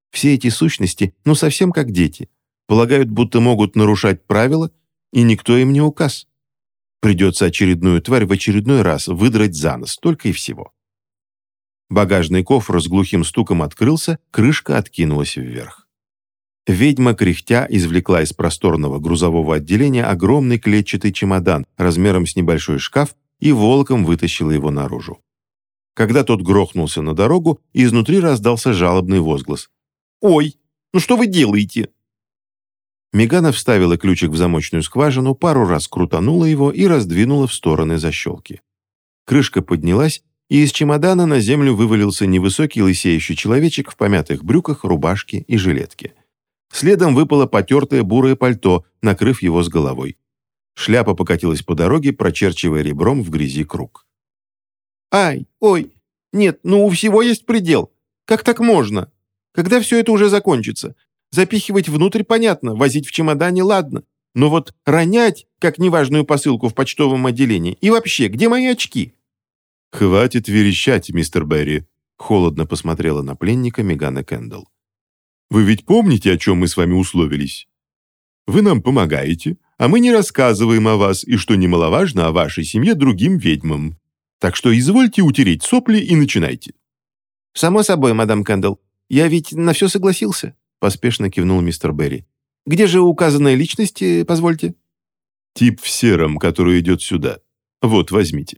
Все эти сущности, ну совсем как дети. Полагают, будто могут нарушать правила, и никто им не указ. Придется очередную тварь в очередной раз выдрать за нос, только и всего. Багажный кофр с глухим стуком открылся, крышка откинулась вверх. Ведьма, кряхтя, извлекла из просторного грузового отделения огромный клетчатый чемодан размером с небольшой шкаф и волком вытащила его наружу. Когда тот грохнулся на дорогу, изнутри раздался жалобный возглас. «Ой, ну что вы делаете?» Мегана вставила ключик в замочную скважину, пару раз крутанула его и раздвинула в стороны защелки. Крышка поднялась, и из чемодана на землю вывалился невысокий лысеющий человечек в помятых брюках, рубашке и жилетке. Следом выпало потертое бурое пальто, накрыв его с головой. Шляпа покатилась по дороге, прочерчивая ребром в грязи круг. «Ай, ой, нет, ну у всего есть предел. Как так можно? Когда все это уже закончится? Запихивать внутрь понятно, возить в чемодане ладно. Но вот ронять, как неважную посылку в почтовом отделении, и вообще, где мои очки?» «Хватит верещать, мистер Берри», — холодно посмотрела на пленника Мегана Кэндалл. «Вы ведь помните, о чем мы с вами условились? Вы нам помогаете, а мы не рассказываем о вас и, что немаловажно, о вашей семье другим ведьмам. Так что извольте утереть сопли и начинайте». «Само собой, мадам Кэндалл. Я ведь на все согласился» поспешно кивнул мистер Берри. «Где же указанная личность, позвольте?» «Тип в сером, который идет сюда. Вот, возьмите».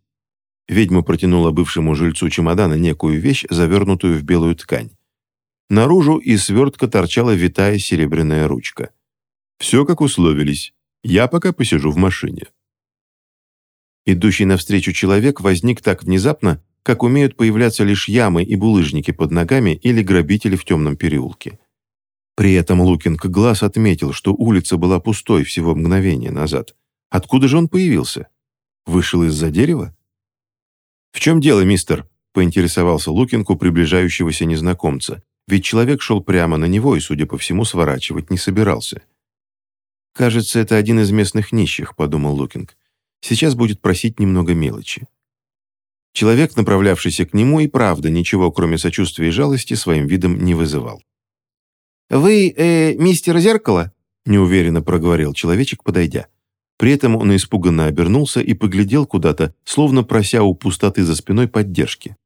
Ведьма протянула бывшему жильцу чемодана некую вещь, завернутую в белую ткань. Наружу из свертка торчала витая серебряная ручка. «Все, как условились. Я пока посижу в машине». Идущий навстречу человек возник так внезапно, как умеют появляться лишь ямы и булыжники под ногами или грабители в темном переулке. При этом Лукинг глаз отметил, что улица была пустой всего мгновение назад. Откуда же он появился? Вышел из-за дерева? «В чем дело, мистер?» — поинтересовался Лукинг у приближающегося незнакомца, ведь человек шел прямо на него и, судя по всему, сворачивать не собирался. «Кажется, это один из местных нищих», — подумал Лукинг. «Сейчас будет просить немного мелочи». Человек, направлявшийся к нему, и правда ничего, кроме сочувствия и жалости, своим видом не вызывал. «Вы, э, мистер Зеркало?» — неуверенно проговорил человечек, подойдя. При этом он испуганно обернулся и поглядел куда-то, словно прося у пустоты за спиной поддержки.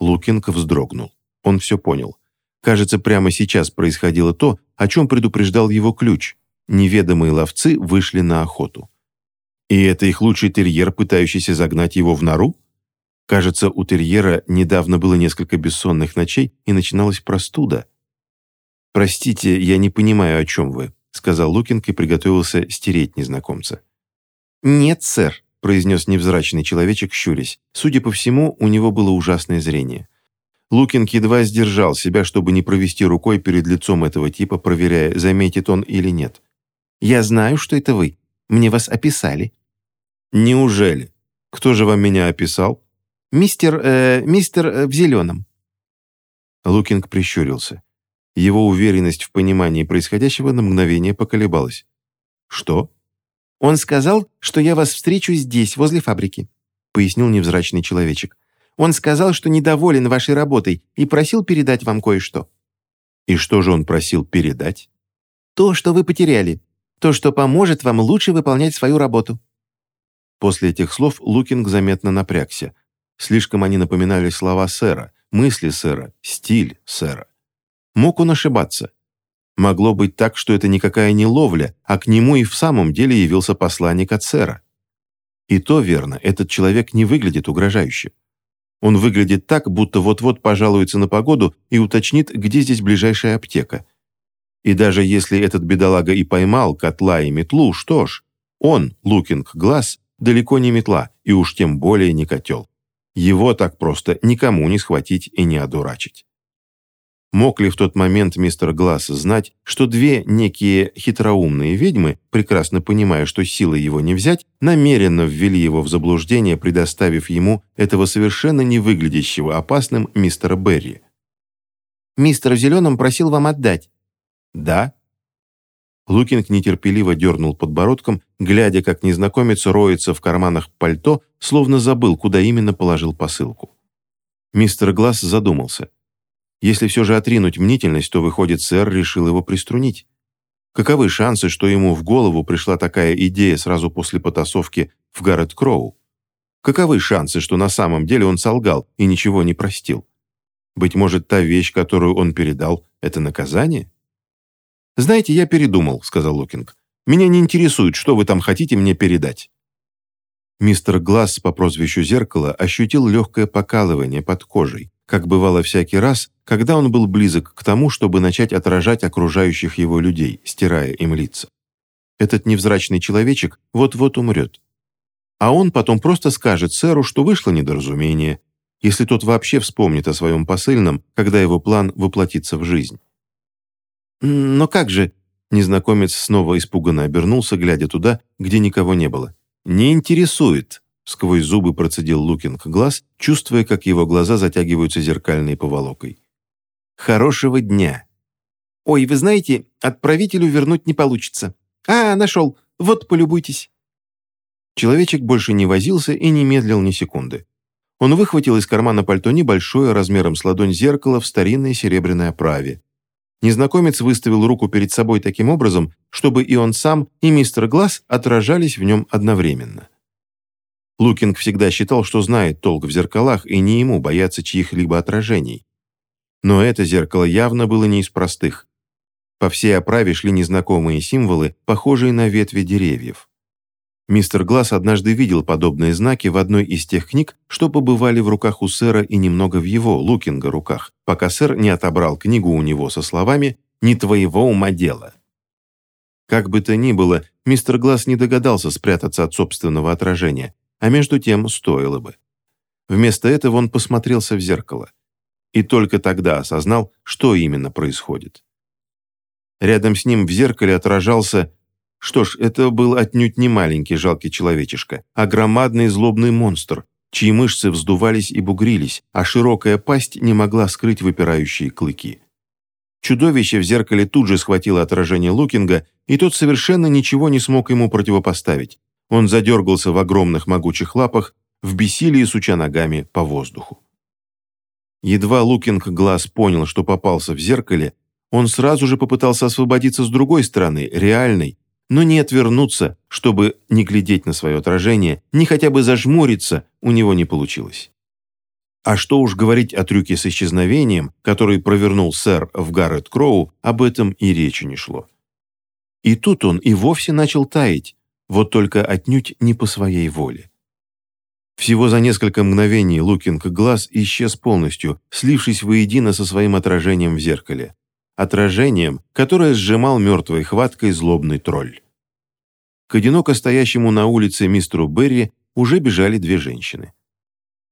Лукинг вздрогнул. Он все понял. Кажется, прямо сейчас происходило то, о чем предупреждал его ключ. Неведомые ловцы вышли на охоту. И это их лучший терьер, пытающийся загнать его в нору? Кажется, у терьера недавно было несколько бессонных ночей и начиналась простуда. «Простите, я не понимаю, о чем вы», — сказал Лукинг и приготовился стереть незнакомца. «Нет, сэр», — произнес невзрачный человечек, щурясь. Судя по всему, у него было ужасное зрение. Лукинг едва сдержал себя, чтобы не провести рукой перед лицом этого типа, проверяя, заметит он или нет. «Я знаю, что это вы. Мне вас описали». «Неужели? Кто же вам меня описал?» «Мистер... Э, мистер э, в зеленом». Лукинг прищурился. Его уверенность в понимании происходящего на мгновение поколебалась. «Что?» «Он сказал, что я вас встречу здесь, возле фабрики», пояснил невзрачный человечек. «Он сказал, что недоволен вашей работой и просил передать вам кое-что». «И что же он просил передать?» «То, что вы потеряли. То, что поможет вам лучше выполнять свою работу». После этих слов Лукинг заметно напрягся. Слишком они напоминали слова сэра, мысли сэра, стиль сэра. Мог он ошибаться? Могло быть так, что это никакая не ловля, а к нему и в самом деле явился посланник от сэра. И то верно, этот человек не выглядит угрожающе. Он выглядит так, будто вот-вот пожалуется на погоду и уточнит, где здесь ближайшая аптека. И даже если этот бедолага и поймал котла и метлу, что ж, он, Лукинг Глаз, далеко не метла, и уж тем более не котел. Его так просто никому не схватить и не одурачить. Мог ли в тот момент мистер Глаз знать, что две некие хитроумные ведьмы, прекрасно понимая, что силы его не взять, намеренно ввели его в заблуждение, предоставив ему этого совершенно не выглядящего опасным мистера Берри? «Мистер в зеленом просил вам отдать». «Да?» Лукинг нетерпеливо дернул подбородком, глядя, как незнакомец роется в карманах пальто, словно забыл, куда именно положил посылку. Мистер Глаз задумался. Если все же отринуть мнительность, то, выходит, сэр решил его приструнить. Каковы шансы, что ему в голову пришла такая идея сразу после потасовки в Гаррет Кроу? Каковы шансы, что на самом деле он солгал и ничего не простил? Быть может, та вещь, которую он передал, это наказание? «Знаете, я передумал», — сказал Лукинг. «Меня не интересует, что вы там хотите мне передать». Мистер Глаз по прозвищу Зеркало ощутил легкое покалывание под кожей, как бывало всякий раз, когда он был близок к тому, чтобы начать отражать окружающих его людей, стирая им лица. Этот невзрачный человечек вот-вот умрет. А он потом просто скажет сэру, что вышло недоразумение, если тот вообще вспомнит о своем посыльном, когда его план воплотится в жизнь. «Но как же?» Незнакомец снова испуганно обернулся, глядя туда, где никого не было. «Не интересует», Сквозь зубы процедил Лукинг глаз, чувствуя, как его глаза затягиваются зеркальной поволокой. «Хорошего дня!» «Ой, вы знаете, отправителю вернуть не получится. А, нашел. Вот, полюбуйтесь». Человечек больше не возился и не медлил ни секунды. Он выхватил из кармана пальто небольшое, размером с ладонь зеркало в старинной серебряной оправе. Незнакомец выставил руку перед собой таким образом, чтобы и он сам, и мистер Глаз отражались в нем одновременно. Лукинг всегда считал, что знает толк в зеркалах, и не ему бояться чьих-либо отражений. Но это зеркало явно было не из простых. По всей оправе шли незнакомые символы, похожие на ветви деревьев. Мистер Глаз однажды видел подобные знаки в одной из тех книг, что побывали в руках у сэра и немного в его, Лукинга, руках, пока сэр не отобрал книгу у него со словами «Не твоего ума дело». Как бы то ни было, мистер Глаз не догадался спрятаться от собственного отражения, а между тем стоило бы. Вместо этого он посмотрелся в зеркало. И только тогда осознал, что именно происходит. Рядом с ним в зеркале отражался... Что ж, это был отнюдь не маленький жалкий человечишка, а громадный злобный монстр, чьи мышцы вздувались и бугрились, а широкая пасть не могла скрыть выпирающие клыки. Чудовище в зеркале тут же схватило отражение Лукинга, и тот совершенно ничего не смог ему противопоставить, он задергался в огромных могучих лапах, в бессилии суча ногами по воздуху. Едва Лукинг глаз понял, что попался в зеркале, Он сразу же попытался освободиться с другой стороны, реальной, но не отвернуться, чтобы не глядеть на свое отражение, ни хотя бы зажмуриться, у него не получилось. А что уж говорить о трюке с исчезновением, который провернул сэр в Гаррет Кроу, об этом и речи не шло. И тут он и вовсе начал таять, вот только отнюдь не по своей воле. Всего за несколько мгновений Лукинг глаз исчез полностью, слившись воедино со своим отражением в зеркале. Отражением, которое сжимал мертвой хваткой злобный тролль. К одиноко стоящему на улице мистеру Берри уже бежали две женщины.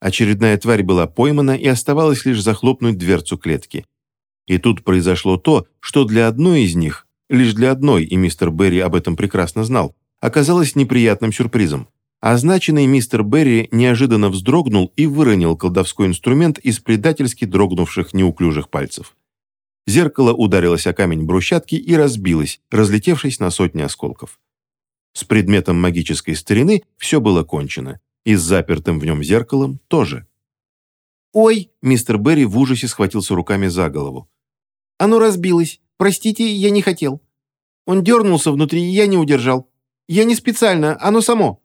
Очередная тварь была поймана и оставалось лишь захлопнуть дверцу клетки. И тут произошло то, что для одной из них, лишь для одной, и мистер Берри об этом прекрасно знал, оказалось неприятным сюрпризом. Означенный мистер Берри неожиданно вздрогнул и выронил колдовской инструмент из предательски дрогнувших неуклюжих пальцев. Зеркало ударилось о камень брусчатки и разбилось, разлетевшись на сотни осколков. С предметом магической старины все было кончено, и с запертым в нем зеркалом тоже. «Ой!» – мистер Берри в ужасе схватился руками за голову. «Оно разбилось. Простите, я не хотел. Он дернулся внутри, и я не удержал. Я не специально, оно само».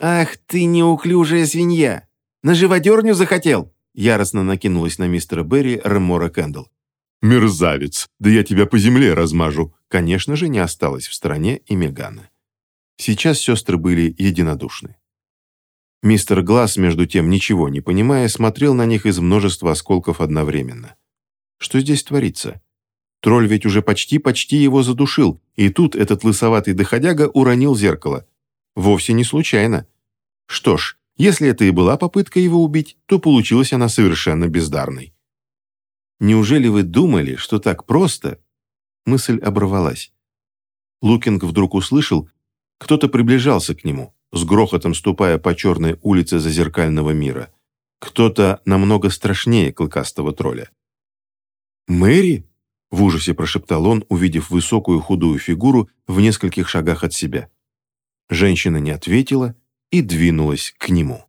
«Ах ты неуклюжая свинья! На живодерню захотел!» Яростно накинулась на мистера Берри Ремора Кэндалл. «Мерзавец! Да я тебя по земле размажу!» Конечно же, не осталось в стороне и Мегана. Сейчас сестры были единодушны. Мистер Глаз, между тем, ничего не понимая, смотрел на них из множества осколков одновременно. Что здесь творится? Тролль ведь уже почти-почти его задушил, и тут этот лысоватый доходяга уронил зеркало. Вовсе не случайно. Что ж, если это и была попытка его убить, то получилась она совершенно бездарной. Неужели вы думали, что так просто? Мысль оборвалась. Лукинг вдруг услышал, кто-то приближался к нему, с грохотом ступая по черной улице зазеркального мира. Кто-то намного страшнее клыкастого тролля. «Мэри?» — в ужасе прошептал он, увидев высокую худую фигуру в нескольких шагах от себя. Женщина не ответила и двинулась к нему.